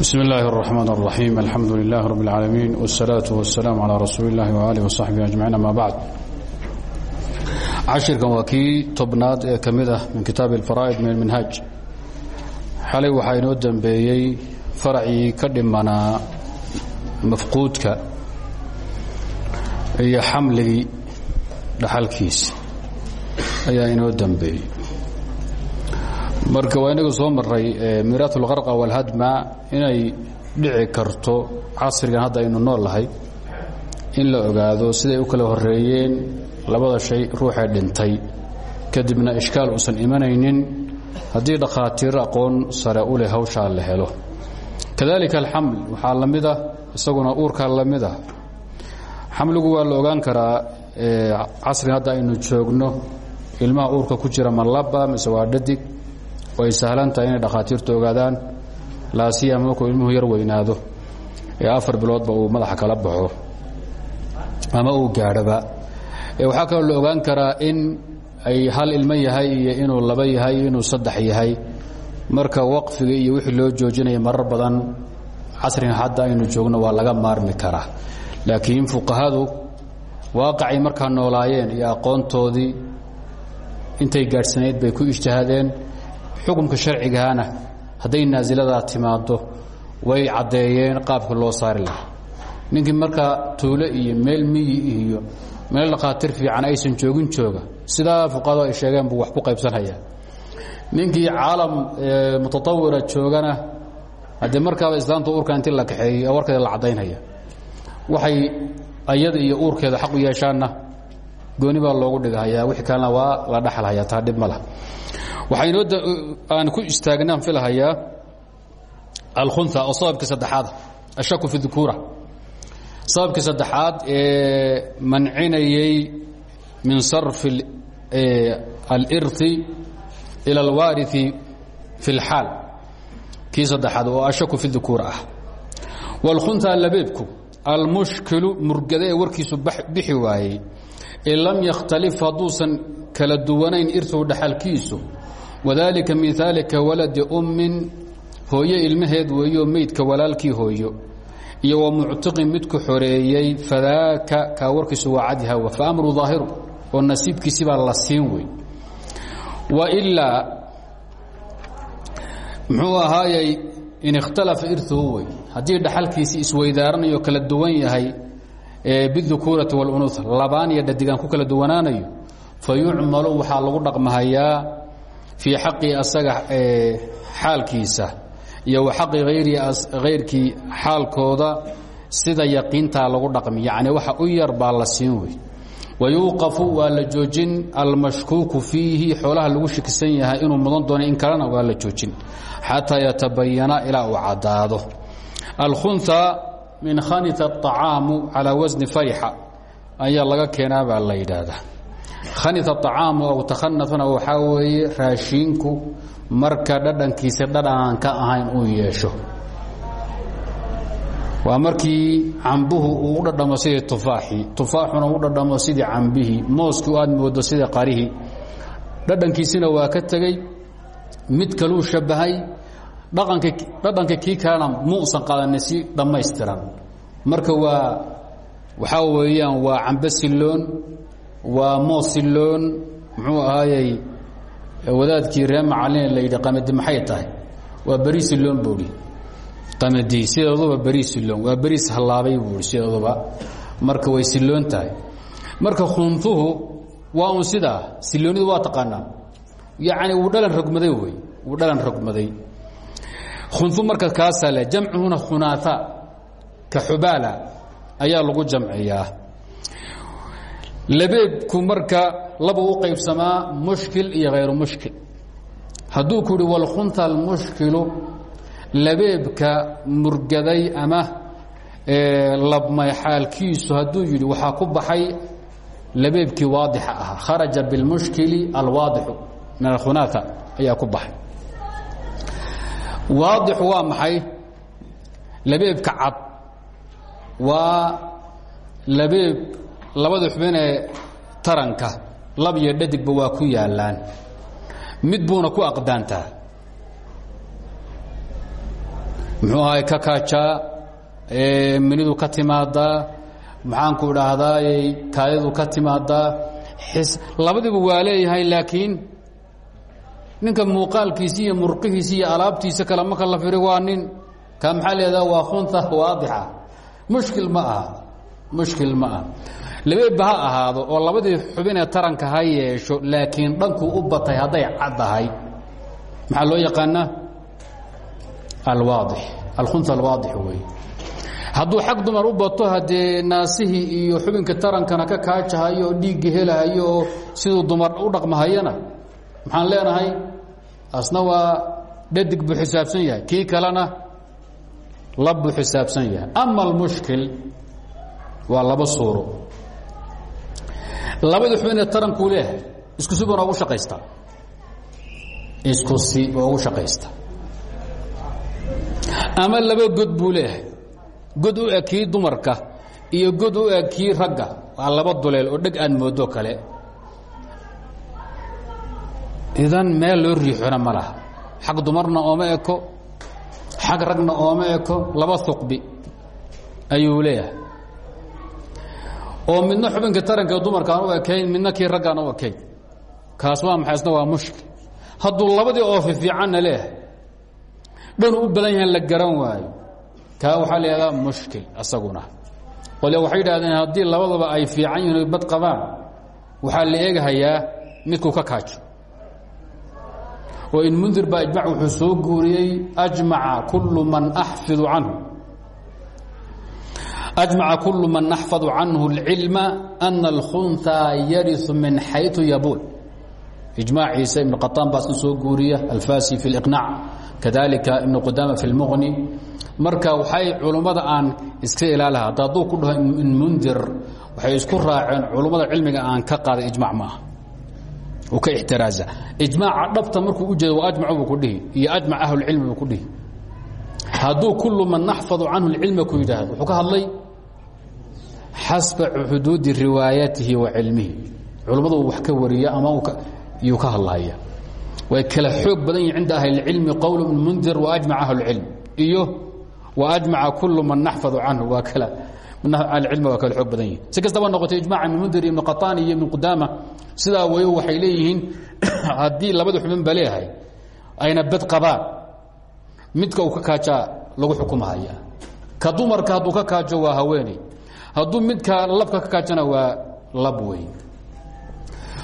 بسم الله الرحمن الرحيم الحمد لله رب العالمين والصلاة والسلام على رسول الله وآله وصحبه أجمعين أما بعد cashirkan waa kii tobnaad ee ka mid ah min kitaabi alfaraa'id min alminhaaj xalay waxaa inoo dembeeyey faracii ka dhimanaa mafquudka iyo xamligii dhaxalkiisi ayaa inoo dembeeyey marka waa inagu soo maray miiraat اlkarqa walhadma inay dhici karto casrigan hadda aynu nool lahay in la ogaado siday u kala horeeyeen labada shay ruuxee dhintay. Kadibna ishkaal uusan imanaynin haddii dhakhaatiir aqoon sare u leh hawshaa la helo. Kadalika alxaml waxaa la mid ah isaguna uurkaa la mid ah. Xamligu waa la ogaan karaa casrigan hadda aynu joogno ilmaha uurka ku jira ma laba mise waa dhadig way sahlan tahay inay dhakhaatiirtu ogaadaan. Laasiyama markuu ilmuhu yar weynaado. Ee afar biloodba uu madaxa kala baxo. Ama uu gaadhoba waxaa kaloo la ogaan karaa in ay hal ilmo yahay iyo inuu laba yahay inuu saddex yahay. Marka waqfiga iyo wixii loo joojinaya marar badan casriga hadda aynu joogno waa laga maarmi karaa. Laakiin fuqahadu waaqacay markaa noolaayeen iyo aqoontoodii intay gaadhsanayd bay ku ijtihaadeen xukumka sharcigaana hadday naasiladaa timaado way caddeeyeen qaabka loo saari lahaa. Ninkii markaa tuulo iyo meel miyi iyo meel dhakhaatiir fiican aysan joogin jooga sidaa fuqahadu ay sheegeen buu wax ku qaybsanhayaa ninkii caalam mutatawira joogana haddee markaaba islaamta uurka inti la kaxeeyey warkeeda la caddaynhaya waxay ayada iyo uurkeeda xaq u yeeshaanna gooni baa loogu dhighayaa wixii kalena waa la dhaxalhayaa taa dhib ma lah waxaa inoo aan ku istaagnaan filahayaa alkhunha oo sababka saddexaada ashaku fi dukuura sababkii saddexaad ee mancinayey min sarfi alirti ila alwaariثi fi اlxaal kii saddexaad oo ashaku fi dukuur ah wاlkhunha labeebku almushkilu murgada ee warkiisu bixi waayey in lam yakhtalif hadduusan kala duwanayn irtuhu dhaxalkiisu wadalika miaalika waladi ummin hooyo ilmaheed weeyo meydka walaalkii hooyo iyo wa muctiqin midku xoreeyey fadaaka kaa warkiisu waa cadyahawa fa amru daahiru oo nasiibkiisi baa la siin wey wailaa muxuu ahaayey in ikhtalafa irtuhu wey haddii dhaxalkiisi isweydaaranayo kala duwan yahay bidukuurati walunuh labaan iyo dhadigaan ku kala duwanaanayo fa waxaa lagu dhaqmahayaa fii xaqii asaga xaalkiisa iyo wa xaqi hayrkii xaalkooda sida yaqiintaa lagu dhaqmi. Yacni waxa u yar baa la siin wey. Wayuuqafu waa la joojin. Almashkuuku fiihi xoolaha lagu shakisan yahay inuu mudan doono in kalena waa la joojin. Xataa yatabayana ilaa uu caddaado. Alkhunha min khanita aطacaamu calaa wasni farixa ayaa laga keenaa la yidhaahdaa khanita acaamu aw takhanafana waxaa weeye raashiinku marka dhadhankiisa dhadhanaan ka ahayn uu yeesho. Waa markii cambuhu uu u dhadhamo sidii tufaaxii tufaaxuna u dhadhamo sidii cambihii mooskii aad moodo sidii qarihii dhadhankiisina waa ka tegey. Mid kaluu shabahay. Dhadhanka kii kalena muusan qaadanin si dhammaystiran. Marka waa waxaa weeyaan waa cambe siloon waa moos siloon muxuu ahaayey wadaadkii ree macalin la yidhi qamadi maxay tahay? Waa beri siloon buuhi qamadi sideeduba beri siloon waa beriis hallaabay buui sideeduba marka way siloon tahay. Marka khuntuhu waa un sidaa siloonidu waa taqaanaa. Yacni wuu dhalan rogmaday wey wuu dhalan rogmaday. Khuntu marka kaasaa le jamcuhuna khunaata ka xubaala ayaa lagu jamciyaa labeebku marka laba u qaybsamaa mushkil iyo hayru mushkil. Hadduu ku uhi walkhunta almushkilu labeebka murgaday ama labmay xaalkiisu hadduu yidhi waxaa ku baxay labeebkii waadixa ahaa. Kharaja bilmushkili alwaadixu min alkhunaata ayaa ku baxay. Waadixu waa maxay? Labeebka cad. Waa labeeb labada xubinee taranka lab iyo dhadigba waa ku yaalaan. Mid buuna ku aqdaantaa muxuu ahay ka kaajaa minidu ka timaadaa maxaanku idhaahdaa kaayadu ka timaadaa labadiba waa leeyahay laakiin ninka muuqaalkiisi iyo murqihiisi iyo alaabtiisa kale marka la firi waa nin. Ka maxaa waa khunta waadixa. Mushkil ma aha mushkil ma aha labeeba ha ahaado oo labadii xubinee taranka ha yeesho laakiin dhankuu u batay hadday caddahay. Maxaa loo yaqaanaa? Alwaadix. Alkhunta alwaadix wey hadduu xag dumar u bato haddee naasihii iyo xubinka tarankana ka kaajahayo dhiigga helahayo siduu dumar u dhaqmahayana maxaan leenahay asna waa dhadig buu xisaabsan yahay. Kii kalena lab buu xisaabsan yahay. Ama almushkil waa laba suuro labadii xubinee tarankuu leeyahay isku si buu noogu shaqaystaa isku si oogu shaqaysta. Ama laba god buu leeyahay. God u eg kii dumarka iyo god u eg kii ragga. Waa laba duleel oo dheg aad moodo kale. Idan meel loo riixona ma laha. Xag dumarna ooma eko xag ragna ooma eko laba huqbi ayuu leeyahay oo midna xubinka taranka dumarkaan u ekayn midna kii raggaan u ekayn. Kaas waa maxay? Waa mushkil. Hadduu labadii oofi fiicanna leeyahay dhanu u badan yahan la garan waayo kaa waxaa la mushkil asaguna. Qole waxay yidhahdeen haddii labadaba ay fiican yihiin bad qabaan waxaa la eegahayaa midkuu ka kaajo. Oo in mundir baa ijmac wuxuu soo guuriyey kullu man axfidu canhu ajmaca kullu man naxfadu canhu اlcilma ana alkhunhaa yariu min xayثu yabuul ijmaaciisa ibn qaطaan baa soo guuriya alfasi fi اliqnaac kadalika ibn qudaama fi اlmuqni marka waxay culummada aan iska ilaalaha hadda hadduu ku dhaho in mundir waxay isku raaceen culummada cilmiga aan ka qaaday ijmac ma aha uu ka ixtiraaza ijmaaca dhabta markuu u jeedo waa ajmacu buu ku dhihi iyo ajmac ahlulcilmi buu ku dhihi hadduu kullu man naxfadu canhu lcilma ku yidhaahdo wuxuu ka hadlay xasba xuduudi riwaayatihi wa cilmihi. Culummadu wax ka wariya ama yuu ka hadlahaya way kala xoog badan yihiin cinda ahlilcilmi qowl ibn mundir wa ajmac ahlulcilm iyo wa ajmaca kullu man naxfadu canhu waa kala ahlicilmi waa kala xoog badan yihiin si kastaba noqotay ijmaca ibn mundir ibn qaطaan iyo ibn qudaama sidaa way waxay leeyihiin haddii labada xubin ba leeyahay ayna bad qabaan midka uu ka kaajaa lagu xukumahaya ka dumarka hadduu ka kaajo waa haweeney hadduu midka labka ka kaajana waa lab wey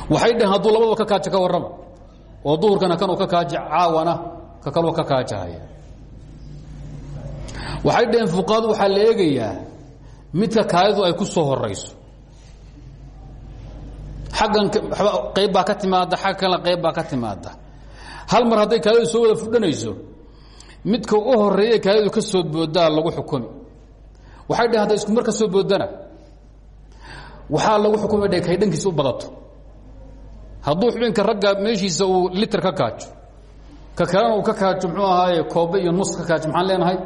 waxay dhaheen hadduu labadaba ka kaajo ka oo duhurkana kanuu ka kaaji caawana ka kaloo ka kaajahaya. Waxay dhaheen fuqahadu waxaa la midka kaayadu ay ku soo horayso aggan qayb baa ka timaada agga kale qayb baa ka timaada hal mar hadday kaayadu soo wada fudhanayso midka u horeeye kaayadu ka soo boodaa lagu xukumi waxay dhaheen hadday isku mar ka soo boodana. Waxaa lagu xukumi dh kay dhankiisa u badato. Hadduu xubinka ragga meeshiisa uu liter ka kaajo ka kalena uu ka kaajo muxuu ahaaye koobe iyo nus ka kaajo maxaan leenahay?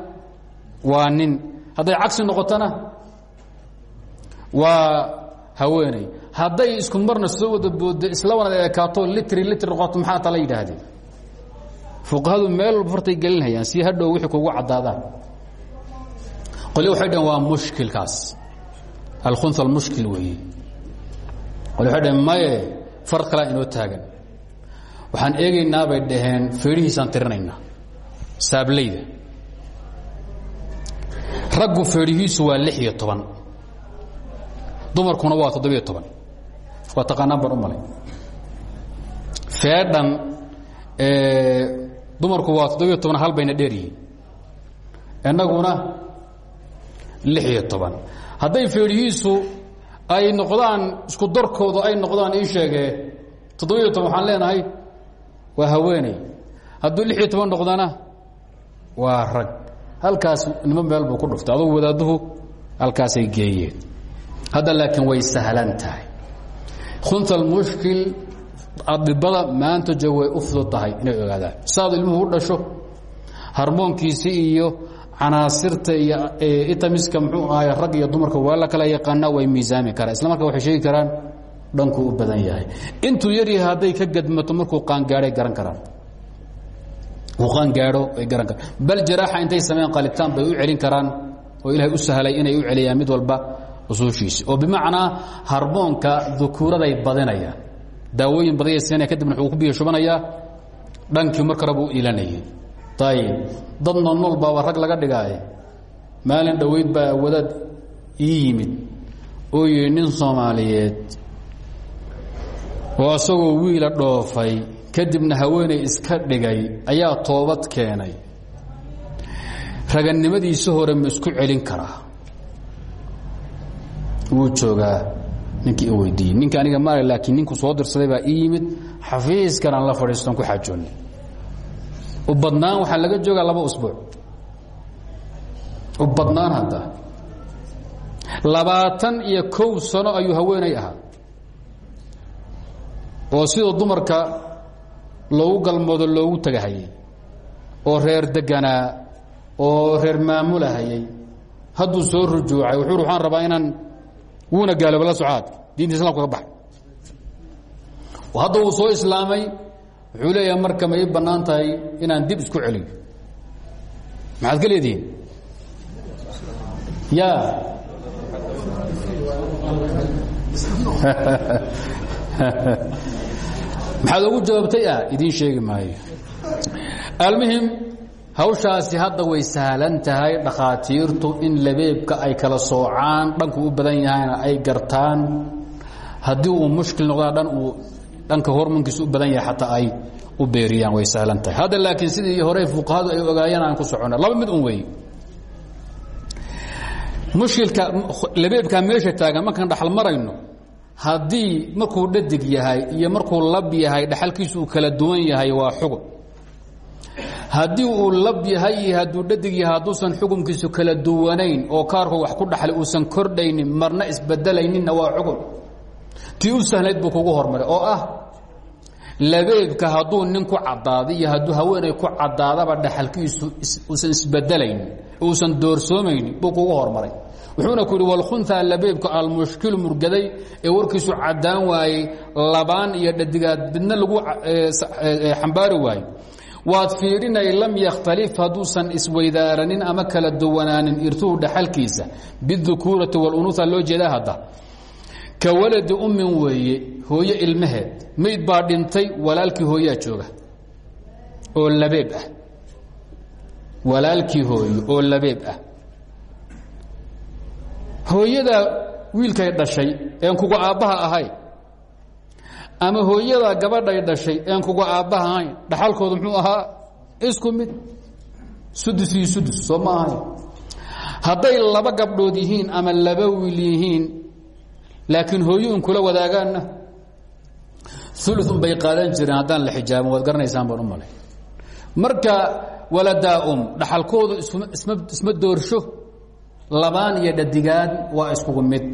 Waa nin. Hadday cagsi noqotona waa haweeney. Hadday isku marna soo wada booddo isla wanad ekaato litri litr noqoto maxaa tala yidhaahdeen fuqahadu meel fartay gelinayaan si hadhow wixii kugu caddaadaan qole waxay dhaheen waa mushkilkaas. Alkhunha almushkil weeye. Qole waxay dhaheen maye far kalaa inoo taagan. Waxaan eegaynaa bay dhaheen feedhihiisaan tirinaynaa saablayda. Raggu feedhihiisu waa lix iyo toban. Dumarkuna waa toddobiyo toban. Waa taqaanaan baan u malay. Feedhan dumarku waa toddobiyo toban hal bayna dheer yihiin innaguna lix iyo toban. Hadday feedhihiisu ay noqdaan isku darkooda ay noqdaan ii sheegee toddobiyo toban waxaan leenahay waa haweeney. Hadduu lix iyo toban noqdana waa rag. Halkaas nimo meel buu ku dhuftay adugu wadaaduhu halkaasay geeyeen. Hadda laakiin way sahlan tahay. Khunta almushkil adibada maanta joog way u fudud tahay inay ogaadaan. Saad ilmuhu u dhasho harmoonkiisii iyo canaasirta iyo itamiska muxuu ahay rag iyo dumarka waa la kala yaqaanaa way miisaami karaan. Isla marka waxay sheegi karaan dhankuu u badan yahay. Intuu yaryahay hadday ka gadmato markuu qaangaaday garan karaan. Uqaan gaadho ay garan karaan. Bal jaraaxa intay sameeyaan qalitaan bay u celin karaan oo ilaahay u sahlay inay u celiyaan mid walba usuushiisi oo bimacnaa harmoonka dukuuraday badinayaan daawooyin badaya siinaya kadibna wuxuu ku biyo shubanayaa dhankii mar buu iilanayay ayib dad nool baaba rag laga dhigaaye maalin dhoweyd baa wadaad ii yimid. Oo yidhi nin soomaaliyeed oo asagoo wiila dhoofay kadibna haweenay iska dhigay ayaa toobad keenay. Ragannimadiisa hore ma isku celin karaa. Wuu joogaa ninkii weydiiyey. Ninka aniga maale laakiin ninku soo dirsaday baa ii yimid. Xafiiskan aan la fadhiiston ku xaajoonnay u badnaan waxaa laga joogaa laba usbuuc. U badnaan hadda. Labaatan iyo kow sano ayuu haweenay ahaa. Oo sidoo dumarka loogu galmoodo loogu tagahayay. Oo reer deganaa. Oo reer maamulahayay. Hadduu soo rujuucay wuxuu waxaan rabaa inaan wuuna gaalooba la socaad diinta islamka ka baxay. Hadda uu soo islaamay wuxuu leeyahay marka ma ii bannaan tahay inaan dib isku celiyo maxaad ka leedihiin? Ya. Maxaad ugu jawaabtay? Ah idiin sheegi maayo. Almuhim hawshaasi hadda way sahlan tahay dhakhaatiirtu in labeebka ay kala soocaan dhanku u badan yahayna ay gartaan. Haddii uu mushkil noqdaa dhan uu dhanka hormonkiisa u badan yahay xataa ay u beeriyaan way sahlan tahay. Hadda laakiin sidii hore fuqahadu ay ogaayeen aan ku socona laba mid un wey mushkilka labeebkaa meesha taagan markaan dhaxal marayno. Haddii markuu dhadig yahay iyo markuu lab yahay dhaxalkiisu uu kala duwan yahay waa xugun. Haddii uu lab yahay iyo hadduu dhadig yahay hadduusan xukunkiisu kala duwanayn oo kaarku wax ku dhaxlay uusan kordhaynin marna isbedelayninna waa xugun tii u sahlayd buu kugu hormaray oo ah labeebka hadduu nin ku caddaado haweenay ku caddaadaba dhaxalkiisu uusan isbedelayn uusan doorsoomaynin buu kugu hormaray. Wuxuuna ku yidhi walkhunha labeebka almushkilu murgaday ee warkiisu caddaan waayey labaan iyo dhadigaad midna lagu xambaari waayo waad fiirinay lam yakhtalif hadduusan isweydaaranin ama kala duwanaanin irtuhu dhaxalkiisa. Bidukuurati walunuha loo jeedaa hadda ka waladi ummin weeye hooye ilmaheed mayd baa dhintay walaalkii hooyaa jooga oo labeeb ah. Walaalkii hooyo oo labeeb ah. Hooyadaa wiilkay dhashay een kuga aabbaha ahayn ama hooyadaa gabadhay dhashay een kuga aabbaha ahayn dhaxalkoodu muxuu ahaa isku mid. Sudus iyo sudus soo ma hadday laba gabdhood yihiin ama laba wiil yihiin laakiin hooyo un kula wadaagaanna? Ulun bay qaadan jireen haddaan la xijaabin waad garanaysaan baan u malay. Marka waladaa um dhaxalkoodu isma doorsho labaan iyo dhadigaan waa iskugu mid.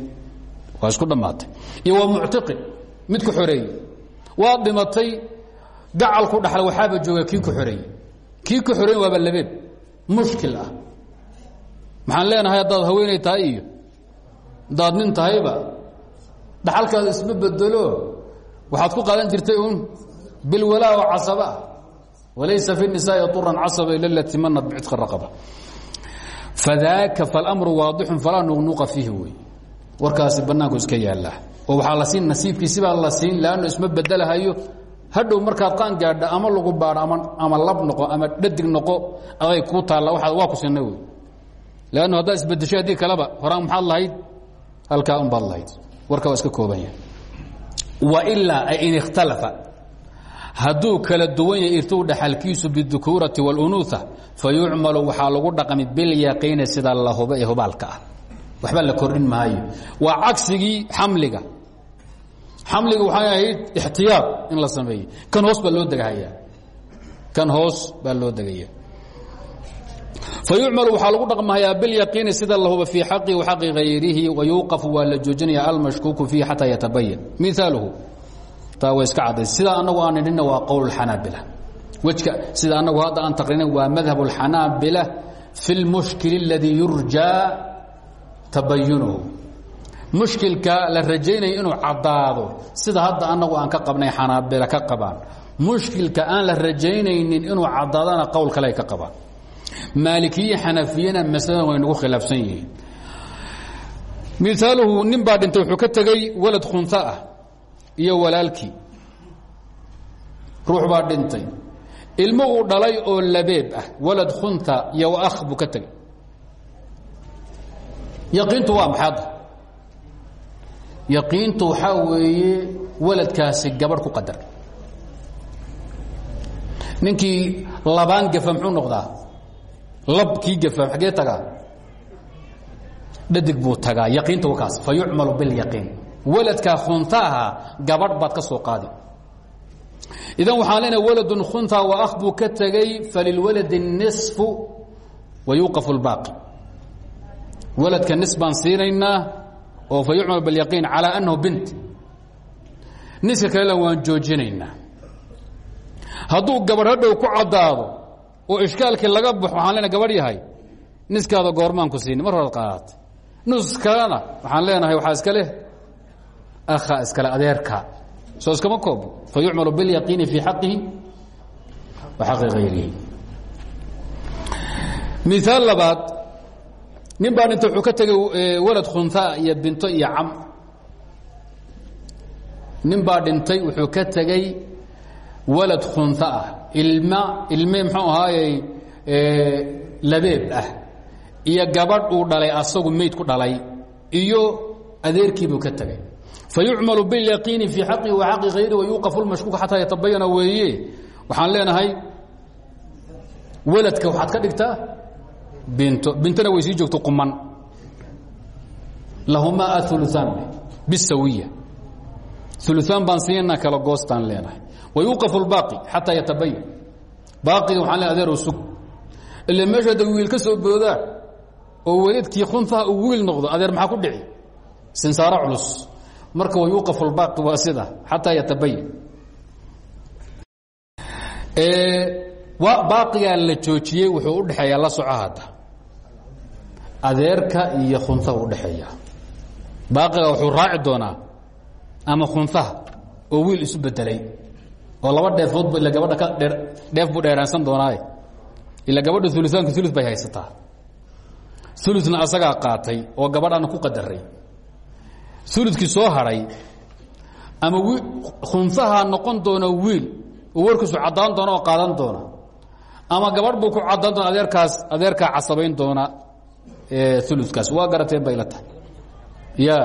Waa isku dhammaatay. Iyo waa muctiqi mid ku xoreeye waad dhimatay gacalku dhaxla waxaaba jooga kii ku xoreeye kii ku xoreeye waaba labeeb mushkil ah. Maxaan leenahay haddaad haweenay tahay iyo haddaad nin tahayba dhaxalkaada isma bedelo waxaad ku qaadan jirtay un bilwalaa oo casaba walaysa fi nisaai uran casaba ila lati manad bcidqa raqaba. Fadaaka falamru waadixun falaa nuqnuqa fiihi wey. Warkaasi banaanku iska yaallaa oo waxaa la siin nasiibkiisibaa la siin lanno isma bedelahayo hadhow markaad qaan gaadha ama lagu baadho ama lab noqo ama dhadig noqo aday kuu taalla waa ku sinna wey. Lannu haddaad isbedeshay haddii kaleba horaan maxaad lahayd? Halkaa un baad lahayd warka waa iska kooban yahay wailaa in ikhtalafa. Hadduu kala duwan yahay irtuu dhaxalkiisu bidukuurati wاlunuuha fayucmalu waxaa lagu dhaqmi bilyaqiini sida la hubo ee hubaalka ah. Waxba la kordhin maayo. Waa cagsigii xamliga. Xamliga waxay ahayd ixtiyaar in la sameeyo. Kan hoos baa loo degahaya. Kan hoos baa loo degaya fayucmalu waxaa lagu dhaqmahayaa bilyaqiini sida la hubo fii xaqi waxaqi hayrihi wayuuqafu waa la joojinaya almashkuuku fiihi xataa yatabayan miaaluhu taa way iska cadday sida anagu aan nidhina waa qowl xanaabila wejka sida anagu hadda aan taqriinin waa madhab اlxanaabila fi اlmushkil اladii yurjaa tabayunuhu mushkilka la rajaynaya inuu caddaado sida hadda anagu aan ka qabnay xanaabila ka qabaan mushkilka aan la rajaynaynin inuu caddaadana qowl kale ay ka qabaan maalikiye xanafiyana masalada way nagu khilaafsan yihiin. Miaaluhu nin baa dhintay wuxuu ka tegey walad khunta ah iyo walaalkii. Ruux baa dhintay. Ilmo uu dhalay oo labeeb ah walad khunta iyo akh buu ka tegey yaqiintu waa maxaadda yaqiintu waxaa weeye waladkaasi gabadh ku qadar. Ninkii labaan gafa muxuu noqdaa labkii gafaaf xaggee tagaa? Dhadig buu tagaa yaqiinta wakaas fa yucmalu bilyaqiin waladkaa khuntaaha gabadh baad ka soo qaadi. Idan waxaan leenaha waladun khuntaa wa akh buu ka tegey falilwaladi nisfu wa yuuqafu lbaaqi waladka nis baan oo fa yucmalu bilyaqiin calaa annahu bint. Niska kalena waan joojinaynaa. Hadduu gabadh ku caddaado oo ishkaalkii laga baxo waxaan leenahay gabadh yahay niskaada goormaan ku siini mar horaad qaadaatay nus kalena waxaan leenahay waxaa iska leh akha iskale adeerka. Soo iskama koobo fa yucmalu bilyaqiini fii xaqihi wa xaqi hayrihi miaal labaad nin baa dhinta wuxuu ka tegey walad khuntaa iyo binto iyo cam. Nin baa dhintay wuxuu ka tegey walad khunta ah ilma ilme muxuu ahaayey labeeb ah. Iyo gabadh uu dhalay asagu mayd ku dhalay iyo adeerkiibuu ka tegey fa yucmalu bilyaqiini fii xaqihi wa xaqi hayri wa yuuqafu lmashkuuka xataa yatabayana weeye. Waxaan leenahay waladka waxaad ka dhigtaa binto bintona way sii joogto quman. Lahumaa auluaan bisawiya. Uluaan baan siinaa kala goostaan leenahay wa yuuqafu lbaaqi xataa yatabayan baaqiga waxaan le adeerow sug. Ila meesha hadda wiil ka soo boodaa oo weladkii khuntaha uu wiil noqdo adeer maxaa ku dhici? Sinsaaro culus. Marka wa yuuqafu lbaaqi waa sida xataa yatabayan baaqigaa la joojiyey wuxuu u dhexeeyaa la soco hadda. Adeerka iyo khuntaha udhexeeya baaqiga wuxuu raaci doonaa ama khuntaha oo wiil isu bedelay oo laba dheefoodba ila gabadha ka dheer dheef buu dheeraansan doonaaye. Ila gabadha ulusaanku ulu bay haysataa. Uluna asagaa qaatay oo gabadhaana ku qadaray. Ulukii soo hadhay ama khuntaha noqon doona wiil oo warkiisu caddaan doona oo qaadan doona ama gabadh buu ku caddaan doona adeerkaas adeerkaa casabayn doona ulukaas waa garateen bay ya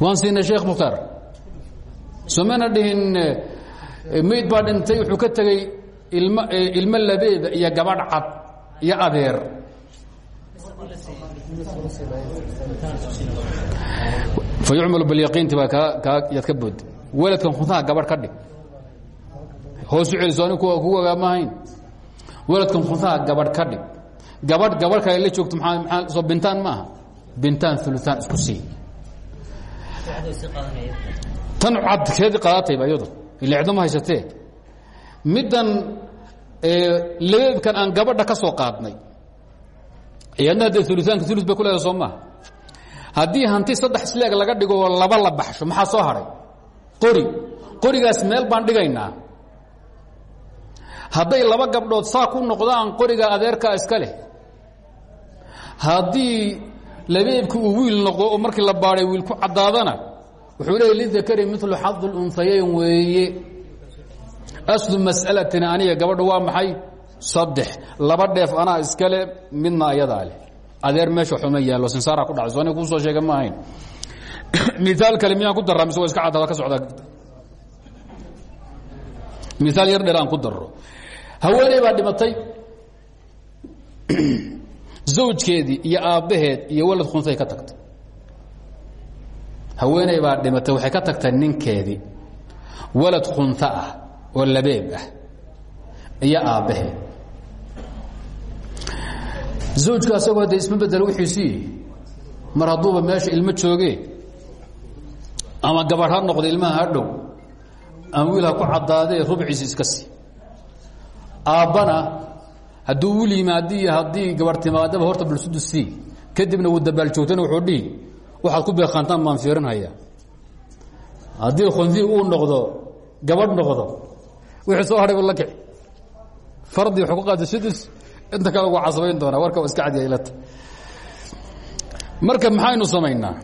waan siinay sheekh mukhtaar somana dhihin mayd baa dhintay wuxuu ka tegey ilm ilmo labeeda iyo gabadh cad iyo adeer. Fa yucmalu bilyaqiinti baa yaad ka bood. Waladkan khuntaha gabadh ka dhig. Hoosu celiso ani ku ogaamahayn waladkan khuntaha gabadh ka dhig. Gabadh gabadh kale la joogto maa soo bintaan maaha bintaan uluaan isku sii tan cadkeedii qaadatayba iyadu. Ilecdo ma haysatee. Middan labeebkan aan gabadha ka soo qaadnay. Iyadna haddee uluaanka ulu bay ku leedahay soo maaha haddii hanti saddex isleeg laga dhigo laba la baxsho maxaa soo hadhay qori. Qorigaas meel baan dhigaynaa. Hadday laba gabdhood saa ku noqdaan qoriga adeerkaa iska leh. Haddii labeebki uu wiil noqdo oo markii la baadhay wiil ku caddaadana wuxuu leeya lidakari milu xadi lunhayayn weeye. Aslu mas'alatina aniga gabadha waa maxay? Saddex. Laba dheef anaa iskale midna ayadaa leh. Adeer meesha xuma yaallo sinsaara ku dhacay so aniga kuu soo sheega ma ahayn. Miaal kale miyaan ku daraa mise wa iska caddaada ka socdaa miaal yar dheer aan ku darro. Haweeney baa dhimatay. Zawjkeedii iyo aabbaheed iyo walad khuntay ka tagtay haweeney baa dhimatay waxay ka tagtay ninkeedii. Walad khunta ah oo labeeb ah iyo aabbaheed zawjka asagoo hadde isma bedelo wixiisii mar hadduuba meesha ilmo joogee ama gabadh ha noqda ilmaha ha dhow ama wiil ku caddaadee rubciisi iska sii. Aabbana hadduu wiil yimaadiiyo haddii gabarh timaadaba horta balsudu sii kadibna wuu dabaal joogtana wuxuu dhihi waxaad ku beeqaantaan baan fiirinhayaa haddii khunfii uu noqdo gabadh noqdo wixii soo hadhay bu la kici fardi wuxuu ku qaatay sudus inta kale ugu casabayn doonaa warka waa iska cadiya ilata marka maxaynu samaynaa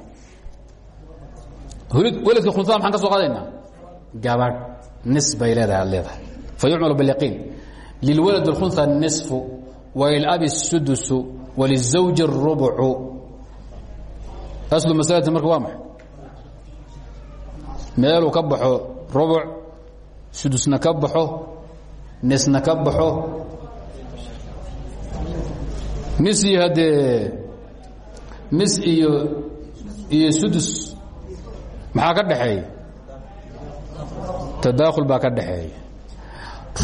hulid weladka khunsaa maxaan ka soo qaadaynaa gabadh nis bay leedahay ad leedahay fa yucmalu bilyaqiin lilwalad اlkhunha الnisfu walilabi الsudusu walizawji الrubcu aslu masalati marka waa maxay? Meeluu ka baxo rubuc sudusna ka baxo nisna ka baxo. Nis iyo haddee nis iyo iyo sudus maxaa ka dhaxeeya tadaakhul baa ka dhaxeeya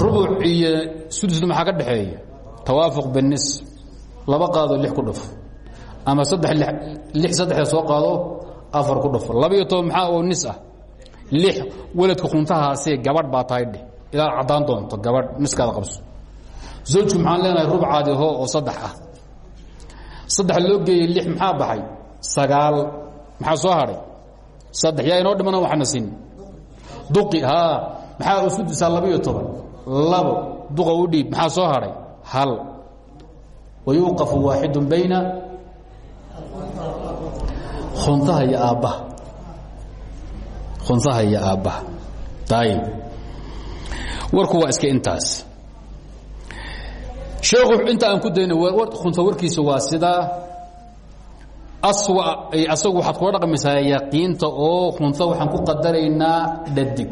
rubuc iyo sudusna maxaa ka dhaxeeya tawaafuq binis laba qaado lix ku dhufo ama lix saddexda soo qaado afar ku dhufo. Laba iyo toban maxaa oo nis ah? Lix. Weladka khuntahaasee gabadh baa tahay dheh ilaa caddaan doonto gabadh niskaada qabso. Zawjku maxaan leenahay rubcaadi ho oo saddex ah. Saddex loo geeyey lix maxaa baxay? Sagaal. Maxaa soo hadhay saddex. Yaa inoo dhimana waxna sin duqi haa. Maxaa u sudusaa laba-iyo toban? Labo. Duqa u dhiib maxaa soo hadhay hal. Wayuuqafu waaxidu bayna khuntaha iyo aabbaha khuntaha iyo aabbaha ayib warku waa iska intaas. Sheekhu inta aan ku dayno khunta warkiisa waa sidaa aswa asagu waxaad kula dhaqmaysaa yaqiinta oo khunta waxaan ku qadaraynaa dhadig.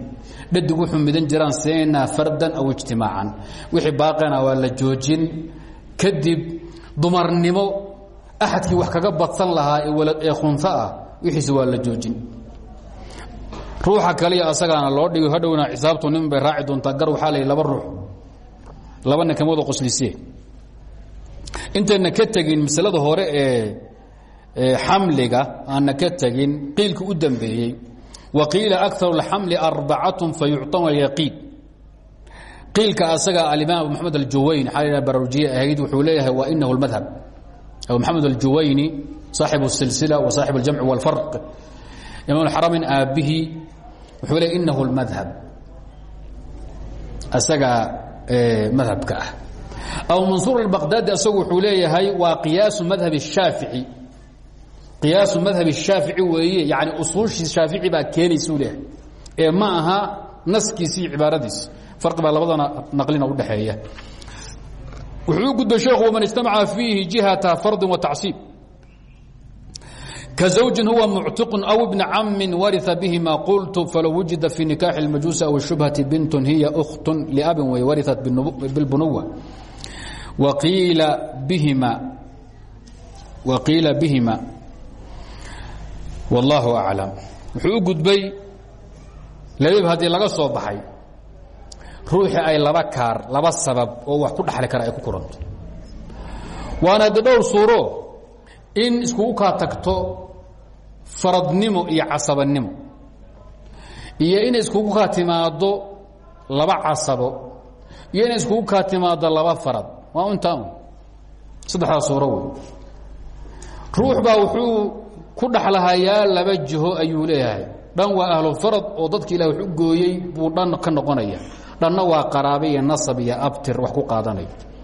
Dhadig wuxuu midan jiraan siinaynaa fardan aw ijtimaacan. Wixii baaqana waa la joojin. Kadib dumarnimo axadkii wax kaga badsan lahaa ee walad ee khunta ah wixiise waa la joojin ruuxa kaliya asagaana loo dhigo hadhowna xisaabtu nin bay raaci doontaa gar waxaa la laba ruux laba nin kama wada qoslisee intayna ka tegin masalada hore ee xamliga aana ka tegin qiilka u dambeeyey wa qiila akaru اlxamli arbacatun fayucطama yaqiin qiilka asaga alimaam abu maxamed aljuwayni xaa bararjiye ahayd wuxuu leeyahay wa inahu اmadhab abu maxamed aljuwayni saaxibu الsilsila wa saaxib اljamci wاlfarq imaam xaramin aabbihii wuxuu leey inahu اlmadhab asagaa madhabka ah abu mansuur albaqdaadi asagu wuxuu leeyahay waa qiyaasu madhab الshaafici qiyaasu madhab الshaafici weeye yani usuushii shaafici baa keenaysuu leeyahay ee ma aha naskiisi iyo cibaaradiisi farqi baa labadana naqlina udhaxeeya wuxuu gudba sheekhu man istamaca fiihi jihata fardi wa tacsiib. Ka zawjin huwa muctiqun aw ibni camin waria bihi ma qultu falow wujida fii nikaaxi اlmajuusi aw shubhati bintun hiya ukhtun liabin way wariat bilbunuwa. Waqiila bihima wallaahu aclam wuxuu u gudbay labiib haddii laga soo baxay ruuxii ay laba kaar laba sabab oo wax ku dhaxli kara ay ku kuranto. Waana de dhowr suuro in iskugu kaa tagto faradnimo iyo casabanimo iyo inay iskugu kaa timaaddo laba casabo iyo inay iskugu kaa timaaddo laba farad. Waa intaa un saddexdaa suuro wey ruux baa wuxuu ku dhaxlahayaa laba jiho ayuu leeyahay. Dhan waa ahlu farad oo dadka ilah wax u gooyey buu dhan ka noqonaya dhanna waa qaraabe iyo nasab iyo abtir wax ku qaadanayo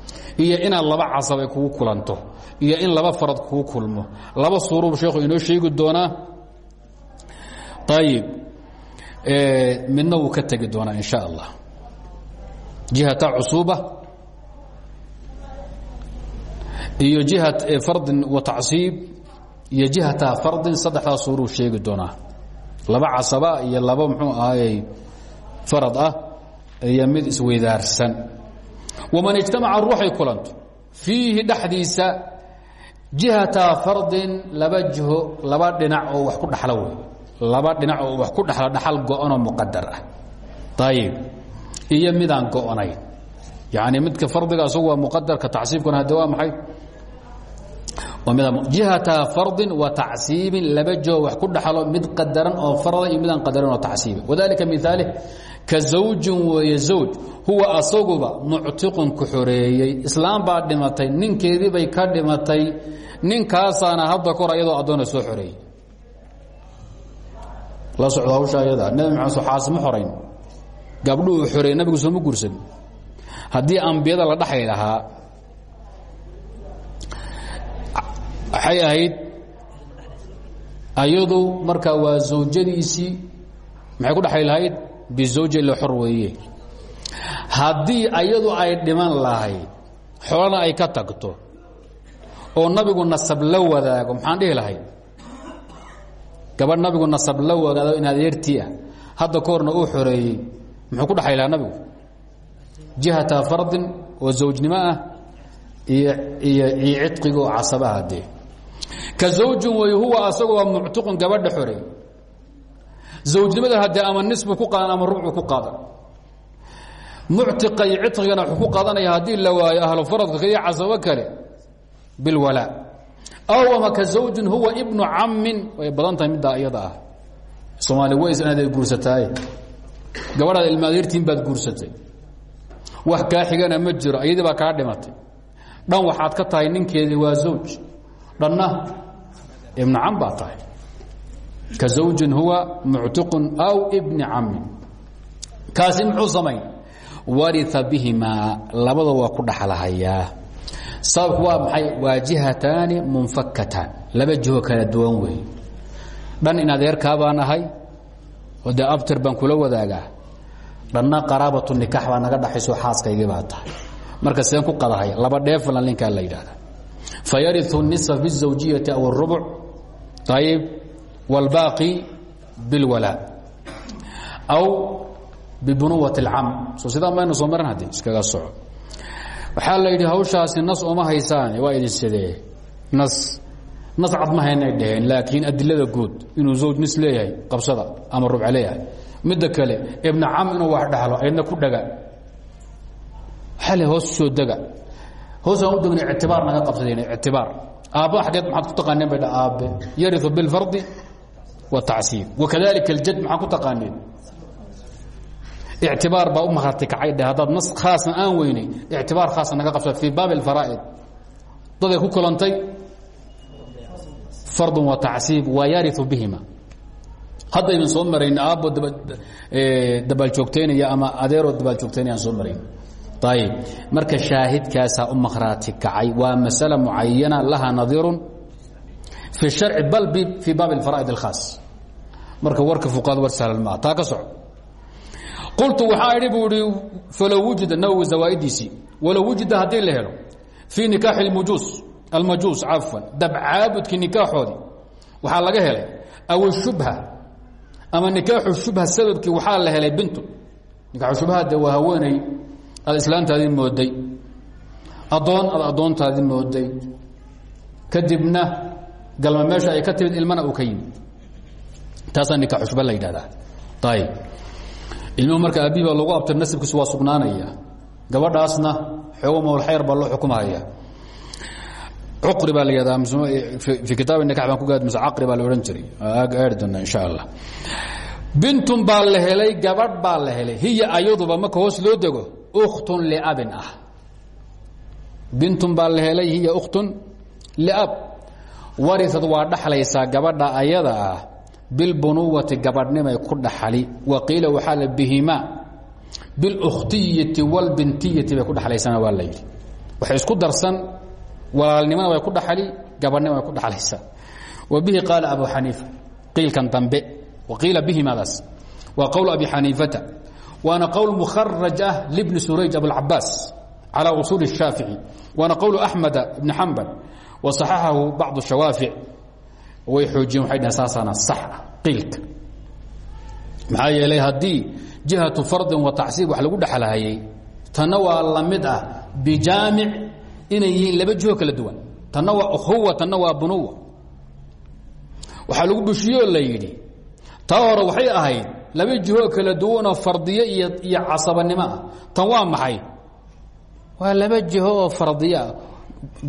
iyo inaad laba casab ay kugu kulanto. Iyo in laba farad kugu kulmo. Laba suurubu sheekhu inoo sheegi doonaa? Ayib midna wuu ka tegi doonaa in allah. Jihata cusuuba. Iyo jihat fardin wa tacsiib. Iyo jihata fardin saddexdaa suuruu sheegi doonaa. Laba casaba iyo laba muxuu ahayey farad ah iyo mid isweydaarsan. Waman ijtamaca ruuxay kulanto fiihi dhexdiisa jihata fardin laba jiho laba dhinac oo wax ku dhaxla wey laba dhinac oo wax ku dhaxla dhaxal go-anoo muqadar ah. Ayib iyo midaan go-nayn yani midka fardiga asagu waa muqadarka tacsiibkuna hadde waa maxay? Jihata fardin wa tacsiibin laba jiho wax ku dhaxlo mid qadaran oo farda iyo midaan qadaran oo tacsiiba wadalika miaalih ka zawjin weeye zawj huwa asaguba muctiqun ku xoreeyey. Islaam baa dhimatay ninkeedii bay ka dhimatay. Ninkaasaana hadda kahor addoona soo xoreeyey. La socdo hawsha nebi maxamed soo xaas ma xorayn nabigu sooma guursan. Haddii ambiyada la dhaxay lahaa waxay ayadu markaa waa zawjadiisii maxay ku dhexay lahayd bizawja ila xor weeye. Haddii ayadu ay dhiman lahayd xoolana ay ka tagto oo nabigu nasab la wadaago maxaan dhihi lahayd gabadh nabigu nasab la wadaado in adeertii ah hadda uu xoreeyey muxuu ku dhexay lahaa nabigu? Jihata fardin oo zawjnimo iyo iyo iyo ka zawjin way huwa asagoo muctiqun gabadha xoreey zawjnimada haddee ama nisbu ku qaadan ama rubcu ku qaadan. Muctiqa iyo cidqigana wuxuu ku qaadanaya haddii la waayo ahlu faradka iyo casabo kale bilwalaa aw ama ka zawjin huwa ibnu cammin way badan tahay middaa ah. Soomaali ways inaad ay guursataaye gabadhaad ilmaadeertiin baad guursatay. Wax kaa xigana ma jiro iyadii baa kaa dhimatay. Dhan waxaad ka tahay ninkeedii waa zawj. Dhanna ibnu cam baa tahay zawjin huwa muctiqun aw ibni cammin kaasi muxuu samayn waria bihimaa labada waa ku dhaxlahayaa sababku waa maxay waa jihataani munfakataan laba jiho kala duwan wey dhan in adeerkaa baan ahay oo dee abtir baan kula wadaagaa dhanna qaraabatu nikax baa naga dhaxayso xaaskaygii baa tahay marka seen ku qadahay laba dheeflan ninkaa la yidhaahda fayariu nisfa bizawjiyati aw اrubuc ayib wاlbaaqi bilwalaa aw bibunuwat اlcam so sidaa maynu soo maran haddi iskaga soco. Waxaa la yidhi hawshaasi nas oma haysaan waa idin sidee? Nas nas cad ma haynay dhaheen laakiin adilada guud inuu zawj nis leeyahay qabsada ama rubca leeyahay. Midda kale ibna cam inuu wax dhexlo aydna ku dhaga. Waxaa le hoos soo dega. Hoos aan u degna ictibaar naga qabsadeen ictibaar. Aabba xageed maxaad ku taqaaneen bay dha aabbe yariu bilfardi watacsiib wakadalika aljad maxaa ku taqaaneen? Ictibaar baa u maharti kacay dheh haddaad nas khaasan aan weynay ictibaar khaasa naga qabsada fii baabi alfaraa'id. Daday ku kulantay? Fardun wa tacsiib wa yariu bihima. Haddaynan soo marayn aabbo dabaaljoogtaynaya ama adeeroo dabaaljoogtaynaya aan soo marayn. Ayib marka shaahidkaasaa u makhraati kacay. Waa masale mucayana laha nadiirun fi sharci bal fii baabi alfaraa'id alkhaas marka warka fuqahada war sahlan maa taa ka soco qultu waxaa idhi buu ihi falow wujida nawowi zawaa'idiisii walow wujida haddii la helo fii nikaaxi almujuus almajuus cafwan dabcaabudkii nikaaxoodii waxaa laga helay aw shubha ama nikaaxu shubha sababkii waxaa la helay bintu nikaaxu shubha de waa haweeney aad islaantaadii mooday addoon aad addoontaadii mooday kadibna galma meesha ay ka timid ilmana uu ka yimid. Taasaa nikaaxu shubha la yidhahdaa ayib ilmuhu marka aabbihi baa lagu abtir nasibkiisu waa sugnaanaya. Gabadhaasna xoogo mawlxayr baa loo xukumaya. Cuqri baa la yihahdaa fii kitaab nikax baan ku gaad mise caqri baa la odhan jiray. Aari doona insha allah bintun baa la helay gabadh baa la helay. Hiya ayaduba marka hoos loo dego ukhtun liabin ah. Bintun baa la helay hiya ukhtun liab warisad waa dhaxlaysaa gabadha ayada ah bilbunuwati gabadhnimay ku dhaxali. Wa qiila waxaa la bihimaa bilukhtiyati walbintiyati bay ku dhaxlaysaana waa la yidhi. Isku darsan walaalnimada way ku dhaxali gabadhnima way ku dhaxlaysaa wa bihi qaala abu xaniifa qiilkan dambe wa qiila bihimaadaas waa qowl abi xaniifata waana qowl mukharaj ah libni surayj abulcabaas calaa usuuli الshaafici waana qowl axmeda ibni xambal wa صaxaxahu bacdu shawaafic way xoojiyeen waxay dhaheen saasaana sax ah qiilka maxaa yeelay haddii jihatu fardin wa tacsiib wax lagu dhexlahayey tanna waa la mid ah bijaamic inay yihiin laba jiho kala duwan. Tanna waa ukhuwa tanna waa bunuwa waxaa lagu bushiyoo la yidhi taa hore waxay ahayd laba jiho kala duwanoo fardiyo iyo iyo casabanimo ah. Tan waa maxay? Waa laba jiho oo fardiyo ah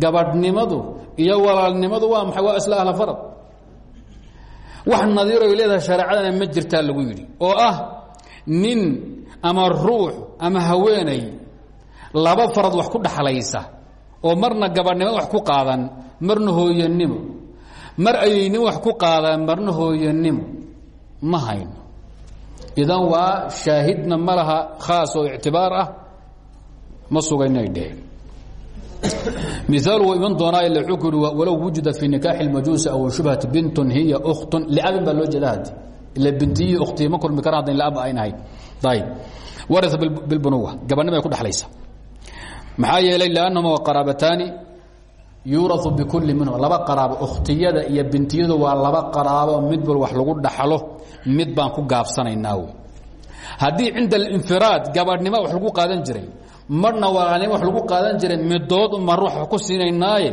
gabadhnimadu iyo walaalnimadu waa maxay? Waa isla ahla farad. Wax nadiiroy leedahay shareecadana ma jirtaa lagu yidhi. Oo ah nin ama ruux ama haweenay laba farad wax ku dhaxlaysa oo marna gabadhnimo wax ku qaadan marna hooyanimo mar ayaynin wax ku qaadaan marna hooyanimo ma hayno. Idan waa shaahidna ma laha khaas oo ictibaar ah. Ma sugaynay dheheen miaal wuu iman doonaa ku yihi walow wujida fii nikaaxi اlmajuusi aw shubhati bintun hiya ukhtun. Liabin baa loo jeeda haddi ila bintiyi ukhtiyi ma kulmi karaan haddayn laab aynahay ayb waraa bilbunuwa gabanima ay ku dhexlaysa maxaa yeelay lanahuma waa qaraabataani yuurau bikulli minhum. Laba qaraabo ukhtiyada iyo bintiyadu waa laba qaraabo mid bal wax lagu dhaxlo mid baan ku gaabsanaynaa haddii cinda alinfiraad gabadhnimo wax lagu qaadan jiray marhna waa wa lagu qaadan jiray midood uma ruuxa ku siinaynaaye.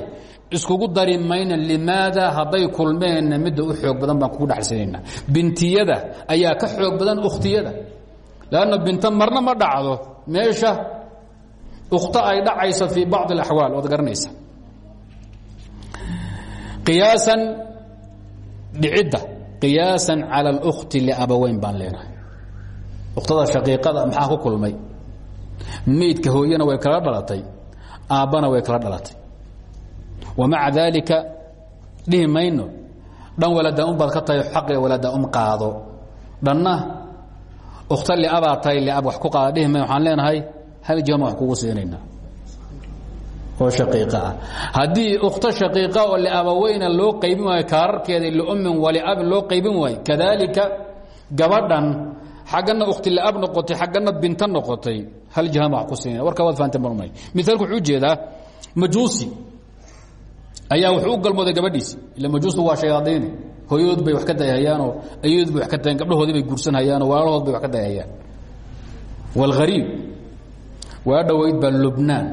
Iskugu dari mayna limaada hadday kulmeenna u xoog badan baan kugu dhexsiinaynaa bintiyada ayaa ka xoog badan ukhtiyada. Lanna binto marna ma dhacdo meesha ukhto ay dhacayso fii bacdi alaxwaal waad garanaysa. Qiyaasan dhicidda qiyaasan cala alkhti liabaweyn baan leenahay ukhtada shaqiiqada maxaa ku kulmay? Meydka hooyana way kala dhalatay aabbana way kala dhalatay. Wamaca daalika dhihi mayno dhan walaadaa um baad ka tahay xaqiga walaadaa um qaado. Dhanna ukhta liabaa tahay liab wax ku qaada. Dhihi waxaan leenahay hal jama wax kugu siinaynaa. Oo shaqiiqa ah. Haddii ukhto shaqiiqa oo liabaweyna loo qaybin waayo kaararkeeda liummin waliabin loo qaybin waayo kadaalika gabadhan xaggana ukhti liab noqotay xaggana binto noqotay hal jahama ku siinaya. Warkaa waad fahanteen baan umay mithaalku wuxuu u jeedaa majuusi ayaa wuxuu u galmooday gabadhiisi ila majuustu waa shayaadiini hooyadood bay wax ka dayhayaanoo ayadood bay wax ka dayan gabdhahoodii bay guursanhayaanoo walaalahood bay wax ka dayhayaan wاlhariib waa dhoweyd baa lubnaan.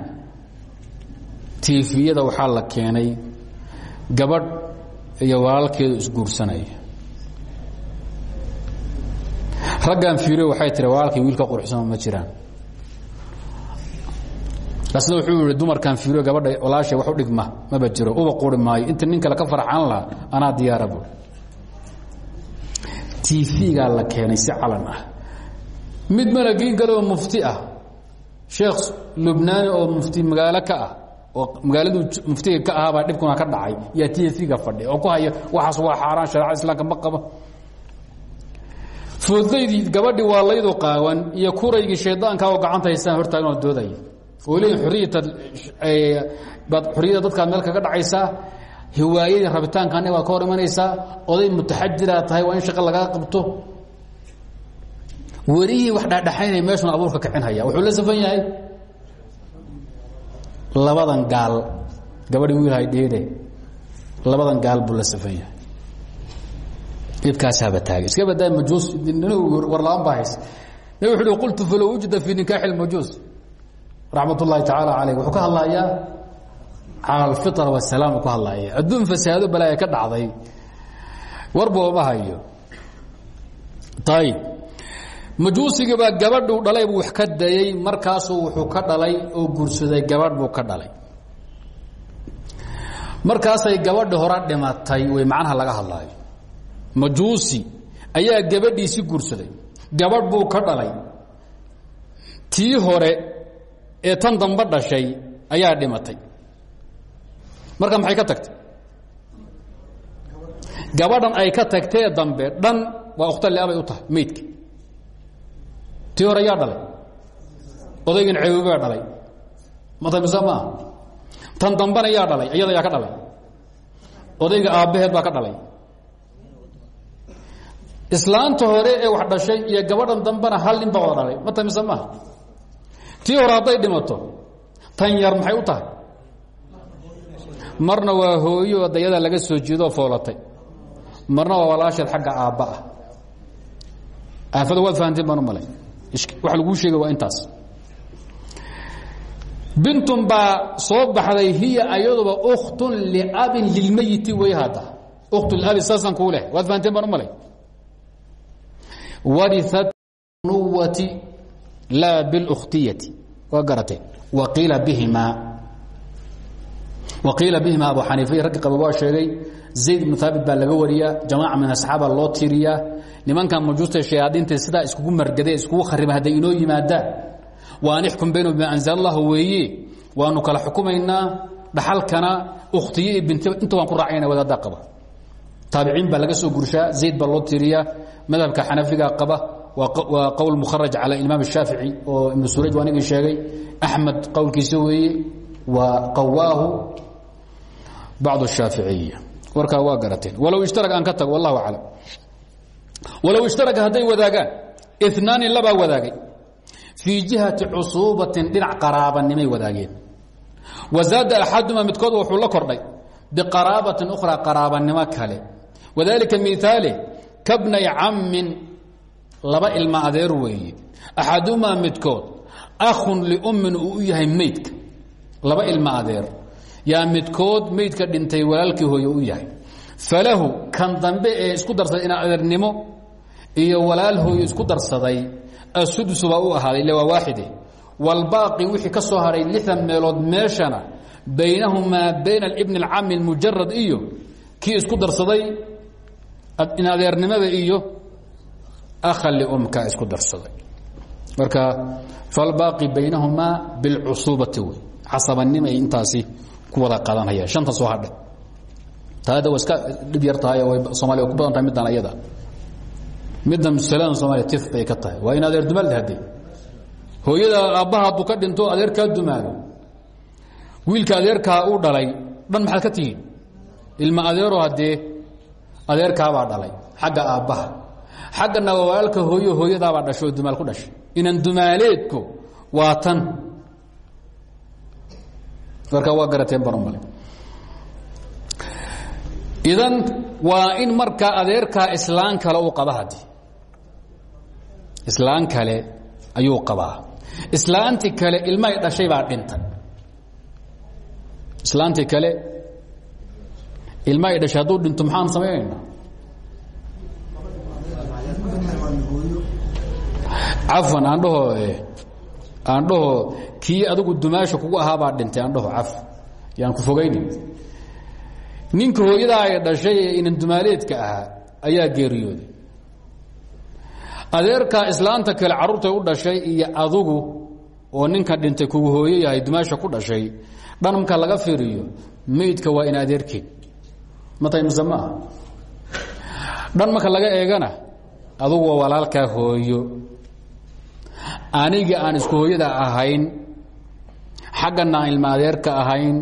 Tiifiyada waxaa la keenay gabadh iyo walaalkeedu isguursanaya raggan fiiriyo waxay tiri walaalkii wiilka quruxsano ma jiraan asna wuxuu yihi dumarkan fiiriyo gabadha walaashay wax u dhigma maba jiro uba quri inta nin kale ka farxan laha anaa diyaara bu tv-gaa la keenay si calan ah. Mid malagiin galoo mufti ah. Sheekh lubnaani oo mufti magaalo ka ah oo magaaladu muftiga ka ahaabaa dhibkuna ka dhacay yaa tv-ga fadhi oo ku haya waxaas waa xaaraan shareecada islaamka ma qabo. Foodaydii gabadhii waa laydu qaawan iyo kuraygii shaydaanka oo gacanta haystaan hortaagan oo oo leeyihiin xuriyata baad xuriyada dadkaad meel kaga dhacaysaa hiwaayadii rabitaankaani baad ka hor imanaysaa oday mutaxajiraad tahay waa in shaqo lagaa qabto. Werihii wax dhexdhexaynaya meeshuna abuurka kicinhaya wuxuu la safan yahay? Labadan gaal. Gabadhii wiil haydheede labadan gaal buu la safan yahay. Dhibkaasaaba taagay. Iska badaa majuus. War la'aan baa hays. Nabig wuxu uhi qultu falow wujida fii nikaaxi اlmajuus raxmat ullaahi tacaala calayh wuxuu ka hadlayaa cala alfitra wasalaam ka hadlaya adduun fasaado balaaya ka dhacday. Warba oma hayo. Ayib majuusigii baa gabadhuu dhalay buu wax ka dayey markaasuu wuxuu ka dhalay oo guursaday gabadh ka dhalay. Markaasay gabadhi hore dhimatay way macnaha laga hadlaayo. Majuusi ayaa gabadhiisi guursaday. Gabadh ka dhalay. Tii hore ee tan dambe dhashay ayaa dhimatay. Marka maxay ka tagtay? Gabadhan ay ka tagtee dambe dhan waa ukhtaliabay u tahay meydka tii hore yaa dhalay? Odaygan ceebibaa dhalay. Matamisa maaha tan dambena yaa dhalay iyada yaa ka dhalay. Odayga aabbaheed baa ka dhalay. Islaanta hore ee wax dhashay iyo gabadhan dambena hal nin baa wada dhalay. Matamisa maaha tii hore hadday dhimato tan yar maxay u tahay? Marna waa hooyo dayada laga soo jeedoo foolatay. Marna waa walaasheed xagga aabba ah. Aafada waad fahanteen baan u malay. Waxa sheegay waa intaas. Bintun baa soo hiya ayaduba ukhtun liabin lilmeyiti wey hadda. Ukhtu liabi saasaan kuu leh. Waad fahanteen baan u malay. Wariat nuwati laa bilukhtiyati waa garateen waqiila bihimaa waqiila bihimaa abu xaniifa raggi qaba waa sheegay zayd ibnu haabit baa laga wariyaa jamaaca min asxaaba loo tiriyaa. Nimankan majuusta shayaadiinta sidaa iskugu margade iskugu khariba hadday inoo yimaadaan. Wa an ixkum baynahum bima anzala allah weeye. Waanu kala xukumaynaa dhaxalkana ukhtiye iyo binti inta waan ku raacayna wadaaddaa qaba. Taabiciin baa laga soo gurshaa zayd baa loo tiriyaa. Madhabka xanafiga qaba waa qowl mukharaj cala imaam shaafici oo ibnu suraj anigii sheegay. Axmed qowlkiisa weeye waa qawaahu bacd shaaficiya warkaa waa garateen. Walow ishtara aan ka wallahu aclam. Walow ishtaraka hadday wadaagaan inaani labaa wadaagay. Fii jihati cusuubatin dhinac qaraabanimay wadaageen. Wa zaada axaduma midkood wuxuu la kordhay biqaraabatin ukhraa qaraabanimo kale. Wadalika miaale kabnay cammin laba ilma adeer weeye. Axadumaa midkood akhun liummin uu u yahay meydka laba ilma adeer. Yaa midkood meydka dhintay walaalkii hooye u yahay. Falahu kan dambe ee isku darsaday inaa adeernimo iyo walaal hooye isku darsaday asudsu baa u ahaaday ila waa waaxide walbaaqi wixii ka soo haray lixdan meelood meeshana baynahumaa bayna alibni alcami almujarad iyo kii isku darsaday in adeernimada iyo akha lumka isku darsaday. Marka falbaaqi baynahumaa biاlcusuubati wey. Casabanimay intaasi ku wada qadanhayaan shanta soo hadhay taada waa iska yar tahay oo soomaliya way ku badan tahay middan ayada. Midda masalada soomaliya tif bay ka tahay. Waa in adeer dumaal hooyada aabbaha hadduu dhinto adeerkaa dumaalo wiilka adeerkaa u dhalay dhan maxaad ka tihiin? Ilma adeero haddee adeerkaabaa dhalay. Xagga aabbaha xaggana waa walaalka hooyo hooyadaabaa dhasho oo dumaal ku dhashay. Inan dumaaleedku waa tan. Markaa waa garateen barmale idan waa in markaa adeerkaa islaan kale u qaba hadi islaan kale ayuu qabaa. Islaanti kale ilmahay dhashay baa dhintay islaanti kale ilmahay dhashay hadduu dhinto maxaan samaynayna cafan aan dhaho aan dhaho kii adigu dumaasha kugu ahaabaa dhintay aan dhaho caf. Yaan ku fogayni ninka hooyadaa ay dhashay ee inan dumaaleedka ahaa ayaa geeriyooday. Adeerkaa islaanta kale carruurtay u dhashay iyo adugu oo ninka dhintay kugu hooyo yahay dumaasha ku dhashay dhan marka laga fiiriyo meydka waa in adeerkeed. Matay mise maaha dhan marka laga eegana adugu waa walaalkaa hooyo aniga aan isku hooyada ahayn xaggana aan ilma adeerka ahayn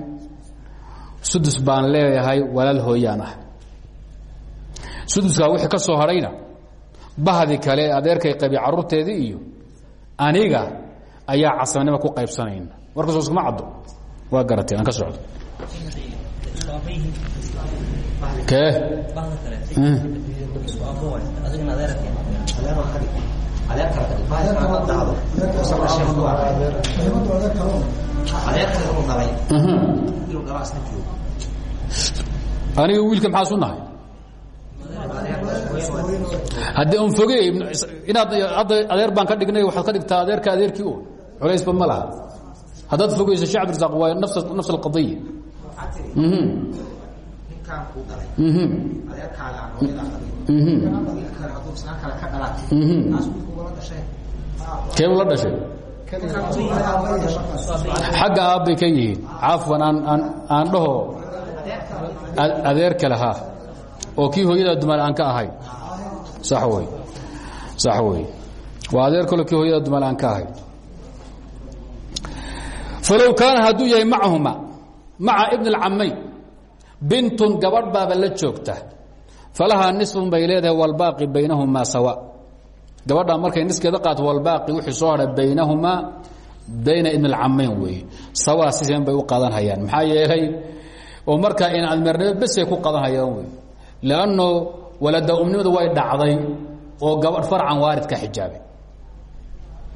sudus baan leeyahay walaal hooyaan ah. Suduskaa wixii ka soo hadhayna bahdi kale adeerkay qabi carruurteedii iyo aniga ayaa casabnimo ku qaybsanayna warkaso iskuma caddo. Waa garatay aan ka socdo. Kee aniga wiilka maxaa su nahay haddii an foge inaad adeer baan ka dhignay waxaad ka dhigtaa adeerka adeerkii un culaysba ma laha haddaad fogeyso shee abdirsaq waa nafs nafs alqadiya keebu la dhashay? Xagga aabbay ka yihiin. Cafwan aan dhaho. Adeer kale ha oo kii hooyada dumaal aan ka ahayn sax wey sax wey waa adeer kalo aan ka ahayn falow kaana hadduu yahay macahuma maca ibn اlcamayn bintun gabadh baaba la joogta. Falahaa nisfun bay leedahay wاlbaaqi baynahumaa sawa gabadha markay niskeeda qaato wاlbaaqi wixii soo hadhay baynahumaa bayna ibn اlcamayn weeye sawa sisan bay u qadanhayaan. Maxaa yeelay oo markaa in admeernimo besay ku qadanhayaan wey lanno walada umnimadu way dhacday oo gabadh farcan waarid ka xijaabay.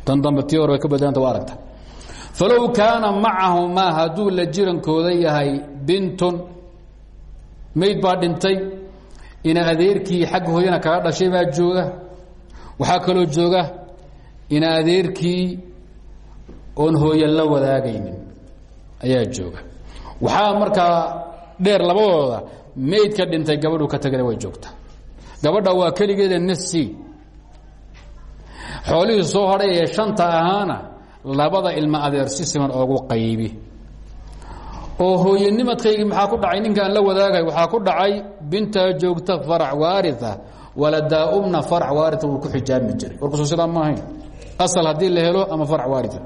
Tan dambe tii hore way ka badanta wa aragta. Falow kaana macahumaa hadduu la jirankooda yahay bintun mayd baa dhintay ina adeerkii xagga hooyana kaga dhashay baa jooga waxaa kaloo jooga ina adeerkii oon hooye la wadaagaynin ayaa jooga. Waxaa markaa dheer labadooda maydka dhintay gabadhu ka tagana way joogtaa gabadha waa keligeeda nasi. Xoolihii soo hadhay ee shanta ahaana labada ilma adeer si siman oogu qaybi. Oo hooyanimadkaygii maxaa ku dhacay? Ninkaan la wadaagay waxaa ku dhacay bintaa joogta farac waaria waladaa'umna farc waarita wuu ku xijaami jiray warkusu sidaa ma ahayn asal haddii la helo ama farc waarita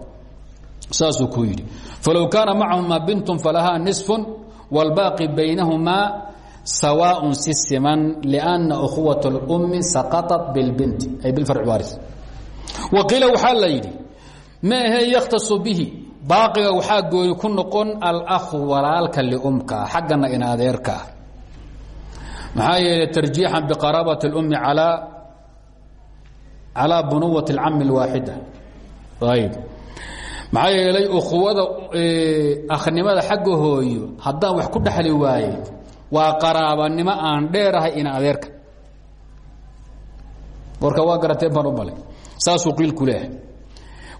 saasuu ku yidhi falow kaana macahumaa bintun falahaa nisfun wاlbaaqi baynahumaa sawaaء si siman لأnna أkhuwaة الأmi saqaطat biاlbinti ay bifarc waari waqiila waxaa la yidhi ma ahe yakhtaصu bihi baaqiga waxaa gooni ku noqon alأkhu walaalka liumka xaggana in adeerka ah maxaa yeelay tarjiixan biqaraabaة الأmi alى calىa bunuwaة الcami الwaaxida ayb maxaa yeelay ukhuwada akhnimada xagga hooyo haddaan wax ku dhexli waaye waa qaraabanimo aan dheerahay ina adeerka warka waa garateen baan u malay saasuu qiilku leehay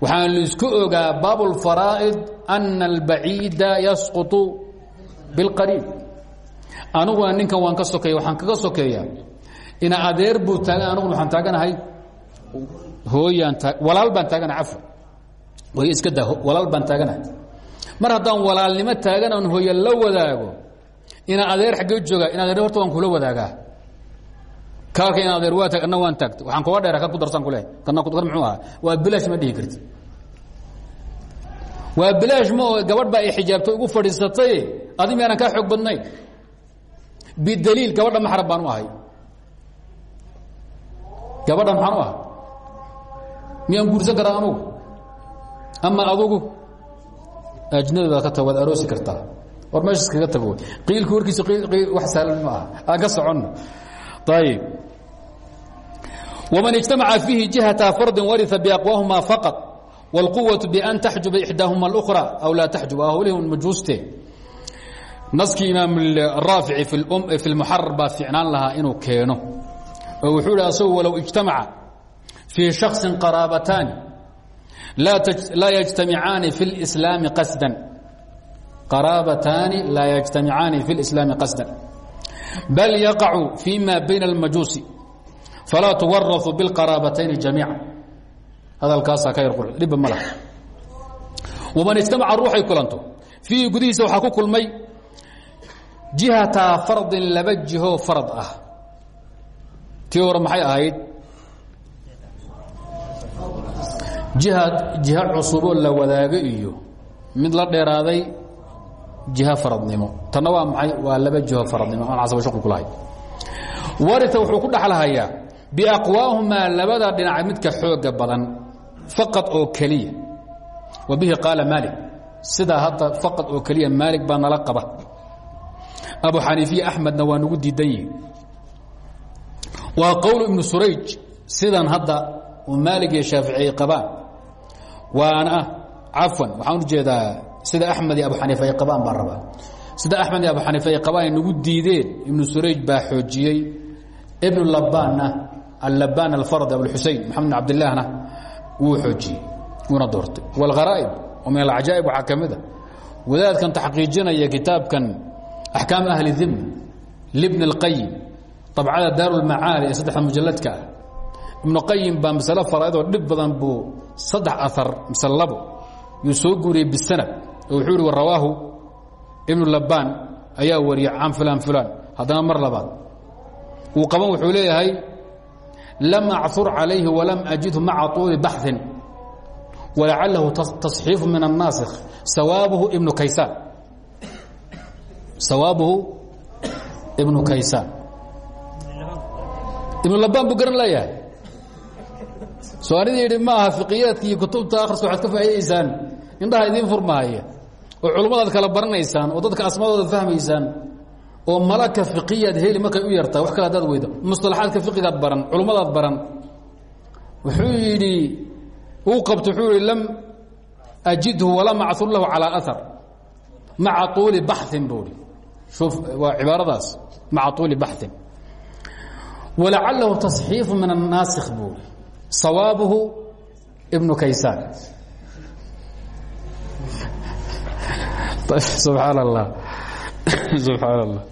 waxaan laisku ogaa baab اlfaraa'id ana albaciida yasquطu biاlqariib aniguna ninkan waan ka sokeeya waxaan kaga sokeeyaa. Ina adeer buu taagan aniguna waxaan taaganahay. Hooyaan walaal baan taaganahay cafwa hooy iska daa walaal baan taaganahay. Mar haddaan walaalnimo taagan aan hooye la wadaago ina adeer xaggee jooga in adeer horta waan kula wadaagaa. Kaalka in adeer waa taag waan taagta. Waxaan kuga dheera kan ku darsaan kule kana kan muxuu ahaa? Waa bilaash ma dhihi karti waa bilaash ma gabadh baa ay xijaabtay ugu fadhiisatay adi miyaanan kaa xoog badnayn bidaliil gabadha maxrab baan u ahay gabadha maxaan u ahay miyaan guursan karaa anugu ama adugu ajnabi baad ka ta waad aroosi kartaa war meesha iskaga tago qiilku warkiisa wax sahlan ma aha aan ka soconno ayib waman ijtamaca fiihi jihata fardin waria biaqwaahuma faqad wاlquwaةu ban taxjuba ixdaahuma اlأkhra aw laa taxjub ahwlihim majuuste naskii imaam raafici fi اlmuxarar baa fiicnaan lahaa inuu keeno oo wuxuu hi asagu walow ijtamaca fii shaksi qaraabataani laa yجtamicaani fi اlإslaami qasdan qaraabataani laa yجtamicaani fi اlإslaami qasdan bal yaqacu fi ma bayna اlmajuusi falaa tuwaraثu biاlqaraabatayni jamiica hadalkaasaa ka yar qur dhibba ma laha waman ijtamaca ruuxay kulanto fiihi gudihiisa waxaa ku kulmay jihataa fardin laba jihoo farad ah tii hore maxay ahayd jiha jiha cusuboo la wadaago iyo mid la dheeraaday jiha faradnimo tanna waa maxay waa laba jiho faradnimo aan casaba shaql ku lahay warita wuxuu ku dhexlahayaa biaqwaahumaa labada dhinac midka xooga badan faqad oo keliya wa bihi qaala maalik hadda faqad oo keliya maalik baa nala qaba abu xaniifiya axmedna waa nagu diidan yihi waa qowl ibnu surayj sidan hadda maalig iyo shaafici ay qabaan. Waana cafwan waxaan u jeedaa sida axmed iyo abu xaniifa ay qabaan baan rabaa. Sida axmed iyo abu xaniifa ay qabaan ay nagu diideen ibnu surayj baa xoojiyey. Ibnu labaanna allabaan alfarad abulxusein maxamed bin cabdillaahna wuu xoojiyey wuuna doortay. Wاlgharaa'ib oo min alcajaa'ib waxaa ka mid a wadaadkan taxqiijinaya kitaabkan axkaam ahli dimn libni اlqayim abcada daaru lmacaali ee saddexda mujalladka ah ibnu qayim baa masale faraa'idoo dhib badan buu saddex aar mise labo yuu soo guuriyey bisanad oo wuxuu ihi rawaahu ibnu labbaan ayaa wariyay can fulaan fulaan haddana mar labaad wuu qaban wuxuu leeyahay lam acur calayhi walam ajidhu maca tuuli baxin walacalahu taصxiifu min الnaasikh sawaabuhu ibnu kaysaan sawaabuhu ibnu kaysaan ibnu labbaan buu garan leeyahay soanida yidhi ma aha fiqiyaadka iyo kutubta akhriska waxaad ka faa'idaysaan indhaha idiin furmahaya oo culummadaad kala baranaysaan oo dadka asmaadooda fahmaysaan oo malaka fiqiyaad heli markay u yartaa wax kale hadaad weydo musطalaxaadka fiqigaad baran culummadaad baran wuxuu yidhi uu qabto wuxuu yihi lam ajidhu walam acur lahu calىa aar maca طuuli baxin buu i waa cibaaradaas maca طuuli baxin walacalahu taصxiifu min الnaasikh buu i sawaabuhu ibnu kaysaan subxaan allah subxaan allah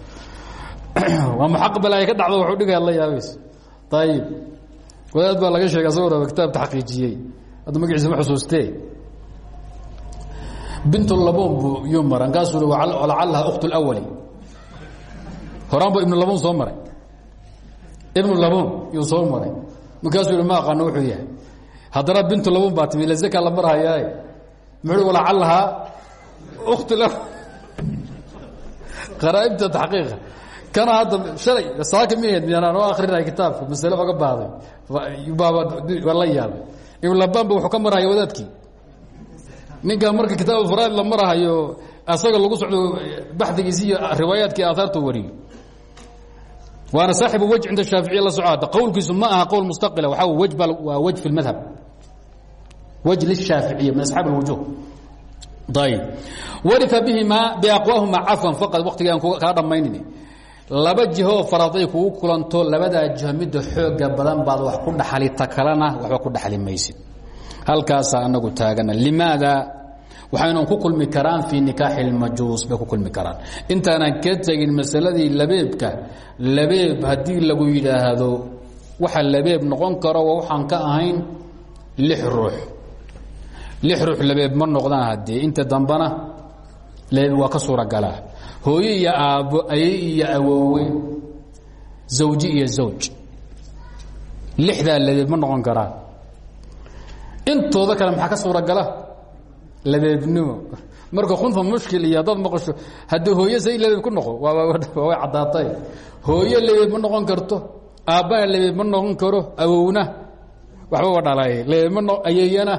waa muxaqbal ay ka dhacdo wuxuu dhigaad la yaabayso ayib wadaad baa laga sheegay asagoo raba kitaab taxqiijiyey hadda magaciisa ma xusuustee bint labon buu yuu maran kaasuu lacalaha ukht اlawali horaan buu ibnu labon soo maray. Ibnu labuun yuu soo maray. Markaasuu yihi ma aqaano wuxuu yahay haddana bintu labuun baa timi ila zaka la marhayaa muxuu walacalahaa ukti la qaraa'ibta taxqiiqa. Kana hadda shalay saaka miheed miyaan oo akrinaya kitaabka masale oga baahday waa la yaabay. Ibn labaanba wuxuu ka marhaya wadaadkii. Ninkan marka kitaab faraid la marahayo asaga lagu socdo baxdigiisi iyo riwaayaadkii aahaartu wariyo waana saaxibu wej cinda shaaficiya la soco qowlkiisu ma aha qowl mustaqila ba waa wej fi lmadhab wej lishaaficiya min asxaab اlwujuh ayb waria bihima biaqwaahuma cafwan faqad waktiga aan kaa dhammaynin laba jihooo faraday kugu kulanto labadaa jiho midda xooga badan baad wax ku dhaxali ta kalena waxba ku dhaxli maysid halkaasaa anagu taagana limaada waxaynu ku kulmi karaan fii nikaaxi اlmajuus bay ku kulmi karaan. Intaanan ka tegin masaladii labeebka labeeb haddii lagu yidhaahdo waxa labeeb noqon karo waa waxaan ka ahayn lix ruux. Lix ruux labeeb ma noqdaan haddee inta dambana labeeb waa ka suuragalaa hooye iyo aabbo aye iyo awoowe zawji iyo zawj. Lixdaa labeeb ma noqon karaan. Intooda kale maxaa ka suuragala labeebnimo. Marka kunfa mushkil iyo haddaad maqasho haddii hooye say labeeb ku noqo way caddaatay. Hooye labeeb ma noqon karto aabbana labeeb ma noqon karo awowna. Waxba wa dhalay labeeb ma ayeeyana.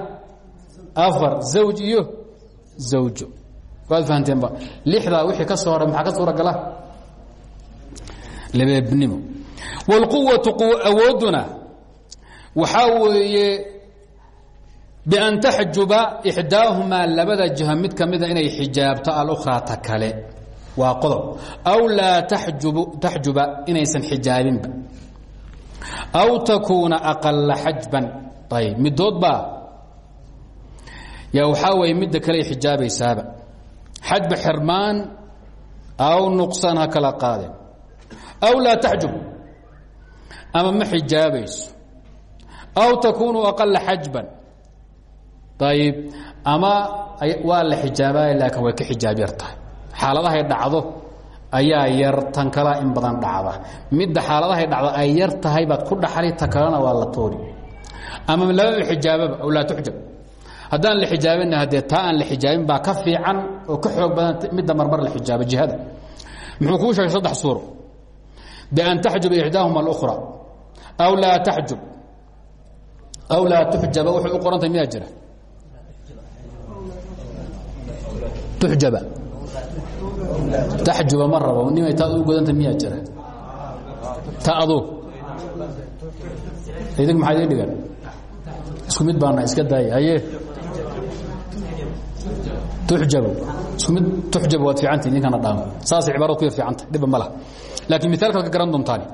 Afar zawj iyo zawjo. Waad fahamteenba lixdaa wixii ka soo hara maxaa ka suuragala labeebnimo. Wاlquwatu awooduna waxaa weeye bian taxjuba ixdaahumaa labada jiho mid ka mida inay xijaabto alkhraa ta kale waa qodob aw laa taxjuba inaysan xijaabinba aw takuuna aqala xajban ayb midood baa yaa waxaa weeye midda kale ay xijaabaysaaba xajba xirmaan aw nuqsaan ha kala qaadeen aw laa taxjub ama ma xijaabayso aw takuunu aqala xajban ayib ama waa la xijaabaya laakiin way ka xijaab yar tahay. Xaaladahay dhacdo ayaa yar tan kalaa in badan dhacda. Midda xaaladahay dhacdo ay yar tahay baad ku dhaxali ta kalena waa la toori. Ama laba xijaababa aw laa tuxjab. Haddaan la xijaabina haddee taa aan la xijaabin baa ka fiican oo ka xoog badan midda marmar la xijaabo jihada. Muxuu kuu sheegay saddex suuro. Bian taxjuba ixdaahuma اlأkhra aw laa taxjub. Aw laa tuxjaba waxay u qorantay miyaa jira tuxjaba taxjuba ma rabo nimay taad u godanta miyaa jira ta adu idink maxaad ii dhigan isku mid baana iska daaya haye tuxjabu isku mid tuxjab waad fiicantii ninkana dhaamo saasay cibaarad ku yar fiicanta dhibba ma laha laakiin mithaalkaad ka garan doontaani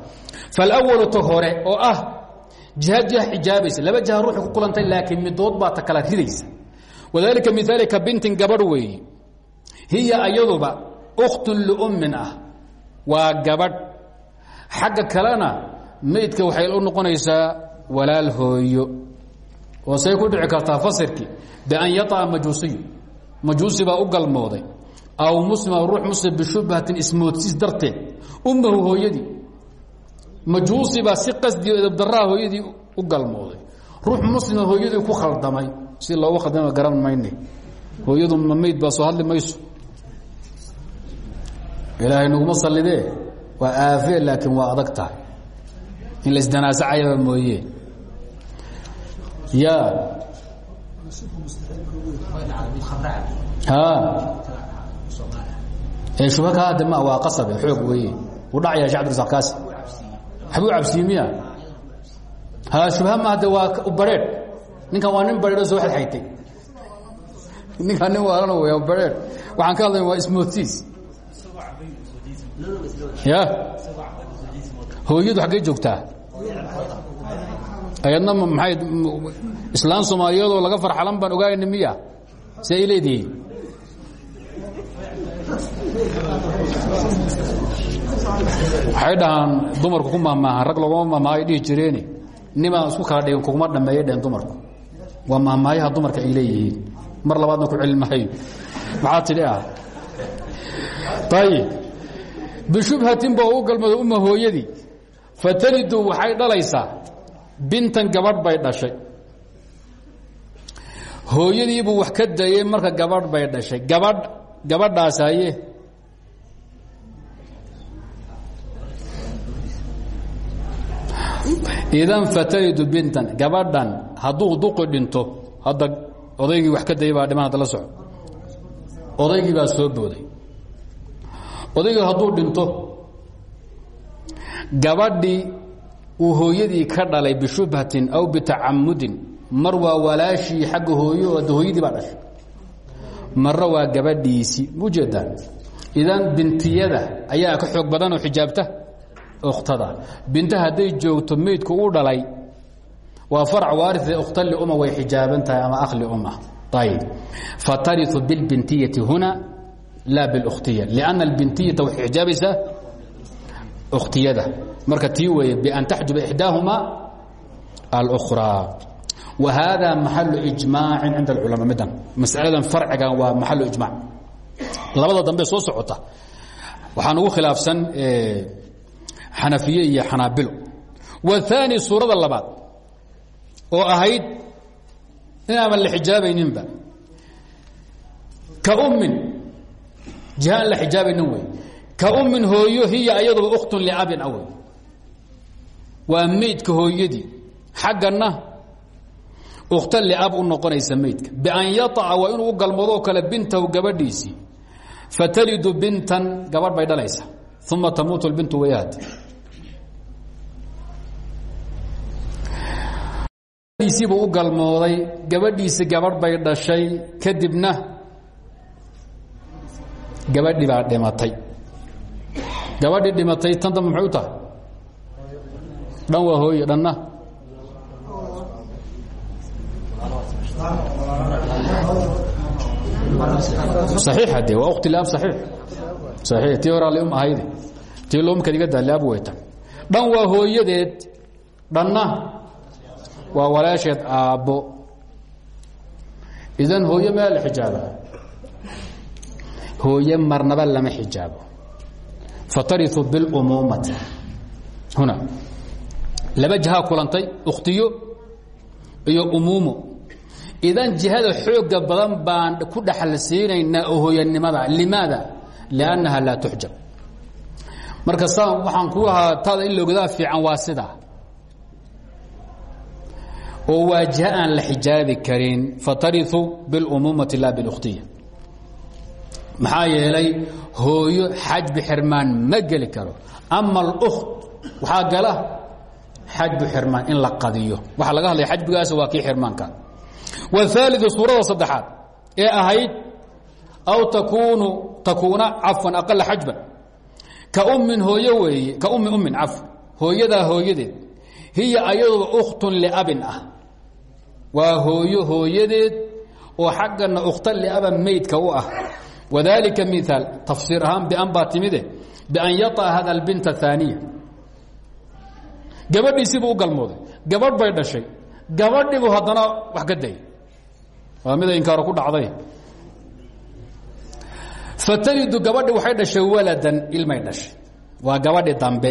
faalawalu ta hore oo ah jiha jiha xijaabaysa laba jiha ruuxi ku kulantay laakiin midood baa ta kala ridaysa wadalika miaalika bintin gabadh weeye hiya ayaduba ukhtun liummin ah. Waa gabadh. Xagga waxay u noqonaysaa walaal hooyo. Oo say ku dhici kartaa fasirkii bian yaطa majuusiyu majuusi baa u galmooday. Aw muslima ruux muslim bishubhatin ismoodsiis darteed. Ummahu hooyadii. Majuusi baa si qasdi edabdaraa hooyadii u galmooday. Ruux muslima hooyadii ku khaldamay. Si loogu khaldama garan mayne. Hooyadu ma meyd baa soo hadli ilaahay naguma sallidee? Waa aafee laakiin waa adag tahay in la isdanaasacayaba mooye. Ya. Ee shubha ka hadda ma waa qasabe xoog weeye. Uu dhacaya shee abdirsaq kaasi. Waxbuu cabsiye miya? Ha shubha ma hadde waa bareedh ninkan waa nin bareedho soo xadxaytay ninkaan nin waalana wey bareedh waxaan ka hadlaya waa ismoodsiis ya. Hooyadu xaggay joogtaa? Ayadna maay islaan soomaaliyadoo laga farxalan baan ogaanayna miya. Si ay leedihiin? Waxay dhahaan dumarku ku mahmaahaan rag laguma mahmaahay dhihi jireeni. Nimaan isku kala dhigin kuguma dhameeye dheen dumarku. Waa mahmaayaha dumarka ay leeyihiin. Mar labaadna ku celin mahayo maxaa ah? Ayib bishubhatin ba u galmada uma hooyadii fatalidu waxay dhalaysaa bintan gabadh bay dhashay hooyadiibuu wax ka dayey marka gabadh bay dhashay gabadh gabadhaas haye idan fatalidu bintan gabadhan hadduu duqi dhinto hadda odaygii wax ka dayay baa la soco odaygii baa soo booday odaygii hadduu dhinto gabadhii uu hooyadii ka dhalay bishubhatin aw bitacamudin mar waa walaashii xagga hooyo ad hooyadii baa dhashay. Marna waa gabadhiisii mujeedaan idan bintiyada ayaa ka xoog badan oo xijaabta ukhtada. Binta hadday joogto meydku u dhalay waa farc waarie ukhta liuma way xijaaban tahay ama akh liuma ayb fatariu bilbintiyati huna laa bilukhtiya lianna albintiyata waxay xijaabaysaa ukhtiyada marka tii weeye bian taxjuba ixdaahumaa alkhraa wa hada maxalu ijmaacin cinda alculama midan masaladan farcigan waa maxalu ijmac labada dambe soo socota waxaan ugu khilaafsan xanafiye iyo xanaabilo waثaani suurada labaad oo ahayd inaaban la xijaabayninba ka ummin jiha aan la xijaabaynin wey ka ummin hooyo hiya ayaduba ukhtun liabin awey waa meydka hooyadii. Xaggana ukhta liab u noqonaysa meydka bian yaطaca waa inuu u galmoodoo kale bintahu gabadhiisii. Fatalidu bintan gabadh bay dhalaysa. Uma tamuutu bintu wayahd diisiibuu u galmooday. Gabadhiisi gabadh bay dhashay. Kadibna gabadhi baa dhimatay gabadhii dhimatay tan dambe maxay u tahay dhan waa hooye dhanna صaxiixa de waa ukti laab صaxiix صaxiix tii horaa lum ahayde tii loomkaad iga daa laab weyta dhan waa hooyadeed dhanna waa walaasheed aabbo idan hooye mea la xijaaba hooye marnaba lama xijaabo fatariu biاlumuumati huna laba jihaa kulantay ukhtiyo iyo umuumo idan jihada xooga badan baan ku dhaxal siinaynaa oo hooyanimada limaada liannaha laa tuxjab marka saa waxaan ku ahaa taada in loogadaa fiican waa sidaa oo waa jiha aan la xijaabi karin fatariu biاlumuumati la biاlkhtiya maxaa yeelay hooyo xajbu xirmaan ma geli karo. Ama alukht waxaa gala xajbu xirmaan in la qadiyo. Waxaa laga hadlaya xajbigaas waa kii xirmaanka. Waaliu suurada saddexaad ee ahayd aw takunu takuuna cafwan aqala xajba. Ka ummin hooyo weeye ka ummi ummin caf hooyadaa hooyadeed hiya ayadoo ukhtun liabin ah. Waa hooyo hooyadeed oo xaggana ukhta liaba maydka u ah wadalika miaal tafsiir ahaan bian baa timide bian yaطa hada albinta aaniya gabadhiisibuu u galmooday gabadh bay dhashay gabadhiibuu haddana wax ka day waa mida inkaaro ku dhacday fatalidu gabadhi waxay dhashay waladan ilmay dhashay waa gabadhi dambe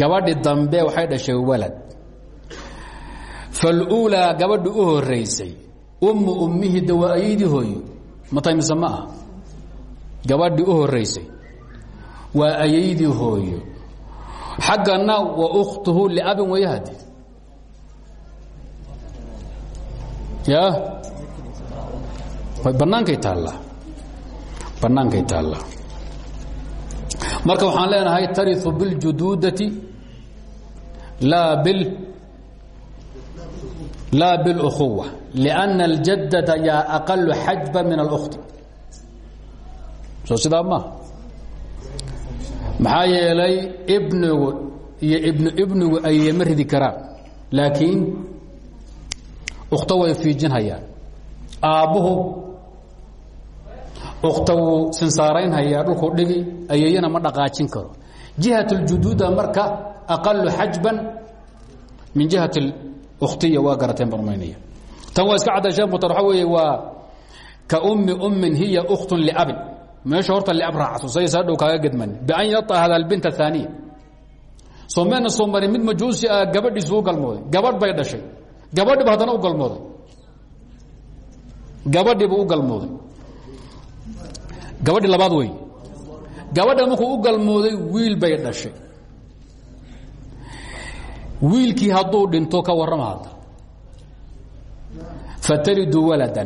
gabadhi dambe waxay dhashay walad faluulaa gabadhi u horeysay ummu ummihi dawaayeydi hooyo. Matay mise ma ah horeysay waa ayaydii hooyo. Xaggana wa ukhtuhu liabin wayahade ya? Bannaankay taalla bannaankay taalla marka waxaan leenahay tariu biاljuduudati laa bil laa biاlukhuwa لأnna اljaddata yaa aqalu xajba min اlأkhti soo sidaa maaha maxaa yeelay ibnigu iyo ibnu ibnigu ayma ridi karaan laakiin ukhta way fiijinhayaan aabbuhu ukhta wuu sinsaaraynhayaa dhulkuu dhigi ayeeyana ma dhaqaajin karo jihat اljuduuda marka aqalu xajban min jihat اkhtiya waa garateen baan umaynaya tan waa iska cadda sheekh mutar waxaa weeye waa ka ummi ummin hiya ukhtun liabin meesha horta liab raacso say saa dhow kaaga gedman. Bian yaطa hada albint aaniya soo meena soo marin mid majuusi ah gabadhiisu u galmooday. Gabadh bay dhashay. Gabadhiiba haddana u galmooday. Gabadhiibu u galmooday. Gabadhi labaad wey gabadha markuu u galmooday wiil bay dhashay. Wiilkii hadduu dhinto ka warrama hadda ftlidu walada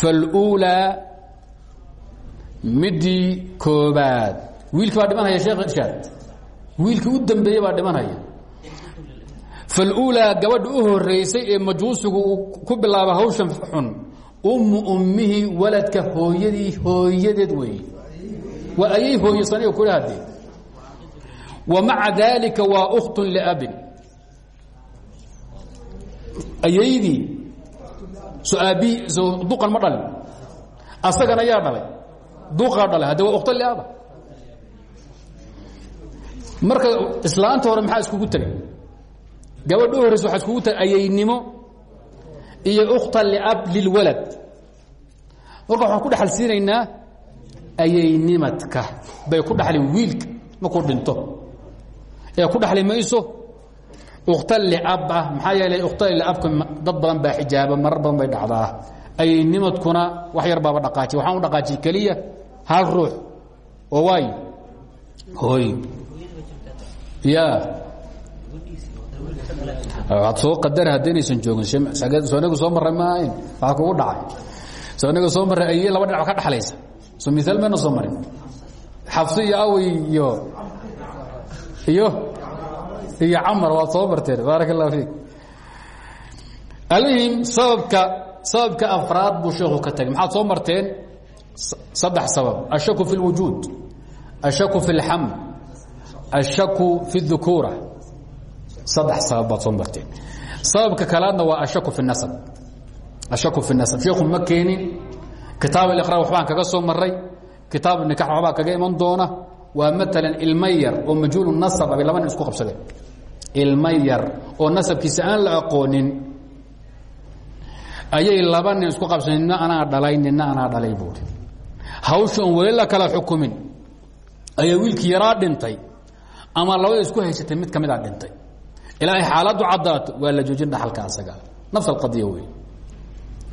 falulaa midii koobaad wiilki baa dhimanhaya sheekh irshaad wiilkii u dambeeyey baa dhimanhaya falulaa gabadha u horeysay ee majuusigu uu ku bilaaba hawshan xun ummu ummihii waladka hooyadii hooyadeed weeye waa ayay hooyeysaniga kula hadee wa maca daalika waa ukhtun labin ayaydii so duqan ma dhalin asagana yaa dhalay duqaa dhalay hadde waa liaba marka islaanta hore maxaa iskugu tegay gabadha u horeysa waxaa iskugu tegay ayaynimo iyo ukhtan liab lilwalad marka waxaan ku dhexal siinaynaa ayaynimadka bay ku dhaxli wiilka markuu dhinto ee ku dhaxli mayso ukhta liab ah maxaa yeelay ukhta liabka dad badan baa xijaaba marar badan bay dhacdaa. Ayaynimadkuna wax yar baaba dhaqaajiy waxaan u dhaqaajiy keliya hal ruux oo waay. Hooy. Ya. Waad soo qadar haddaynaysan joogin soonigu soo marray maahayn waxaa kugu dhacay. Sooniga soo marray ayay laba dhinac ka dhaxlaysa. So miaal mayna soo marin. Xafsi iyo awey iyo iyo iyo camar waad soo marteen baarak اllah fiik almuhim sababka sababka afraad buu sheeku ka tagay maxaad soo marteen saddex sabab ashaku fi اlwujuud ashaku fi اlxamd ashaku fi الذukuura saddex sabab baad soo marteen sababka kalaadna waa ashaku fi الnasb ashaku fi الnasb sheekhu ma keenin kitaab اliqra waxbaan kaga soo maray kitaab nikax waxbaa kaga iman doona waa maalan ilma yar oo majhuulu nasab abay laba nin isku qabsadeen ilma yar oo nasabkiisa aan la aqoonin ayay laba nin isku qabsadeen nina anaa dhalay nina anaa dhalay buuri hawsha on kala xukumin. Ayaa wiilkii yaraa dhintay ama labada isku haysatay mid ka mid dhintay. Ilaa ay xaaladdu caddaato waa la joojin dhaxalka asaga. Nafs alqadiya wey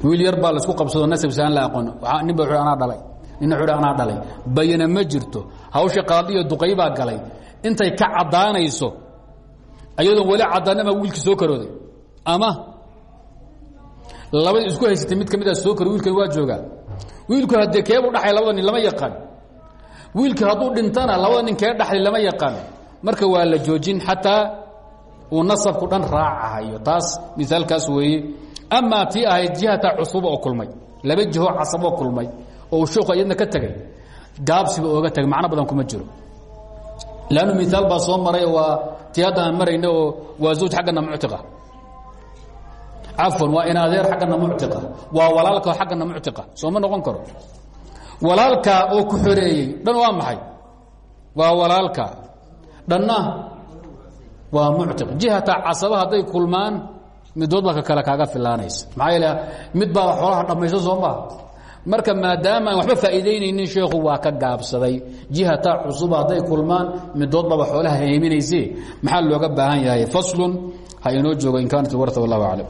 wiil yar baa la isku qabsado nasabkiisa aan la aqoon nin ba anaa dhalay nina u anaa dhalay bayana ma jirto. Hawsha qaadiyo duqay baa galay. Intay ka caddaanayso ayadoon weli caddaanama wiilkii soo karooday. Ama labadii isku haysatay mid ka mid a soo karo wiilkan waa joogaa wiilku haddee keebuu dhaxay labada nin lama yaqaan. Wiilkii hadduu dhintana labada nin kee dhaxlay lama yaqaan. Marka waa la joojin xataa uu nasabku dhan raacahayo taas misaalkaas weeye. Amaa tii ahayd jihata cusuba oo kulmay. Laba jiho casaboo kulmay. Oo sheeku iyadna ka tegay gaabsiba ooga tegay badan kuma jiro lannu miaal baa soo maray waa tii hadda aan marayna oo waa zawj xaggana muctiqa cafwan waa in adeer xaggana muctiqa waa walaalka xaggana muctiqa soo ma noqon karo walaalka oo ku xoreeyey dhan waa maxay waa walaalka dhanna waa muctiq jihata casaba hadday kulmaan midood baa ka kale kaaga filaanaysa maxaa yeele mid baa xoolaha dhammayso soo maha marka maadaama aan waxba faa'iidaynaynin sheekhu waa ka gaabsaday. Jihata cusuba hadday kulmaan midood baba xoolaha heeminayse maxaa looga baahan yahay? Faslun ha joogo in alwarta wallahu aclam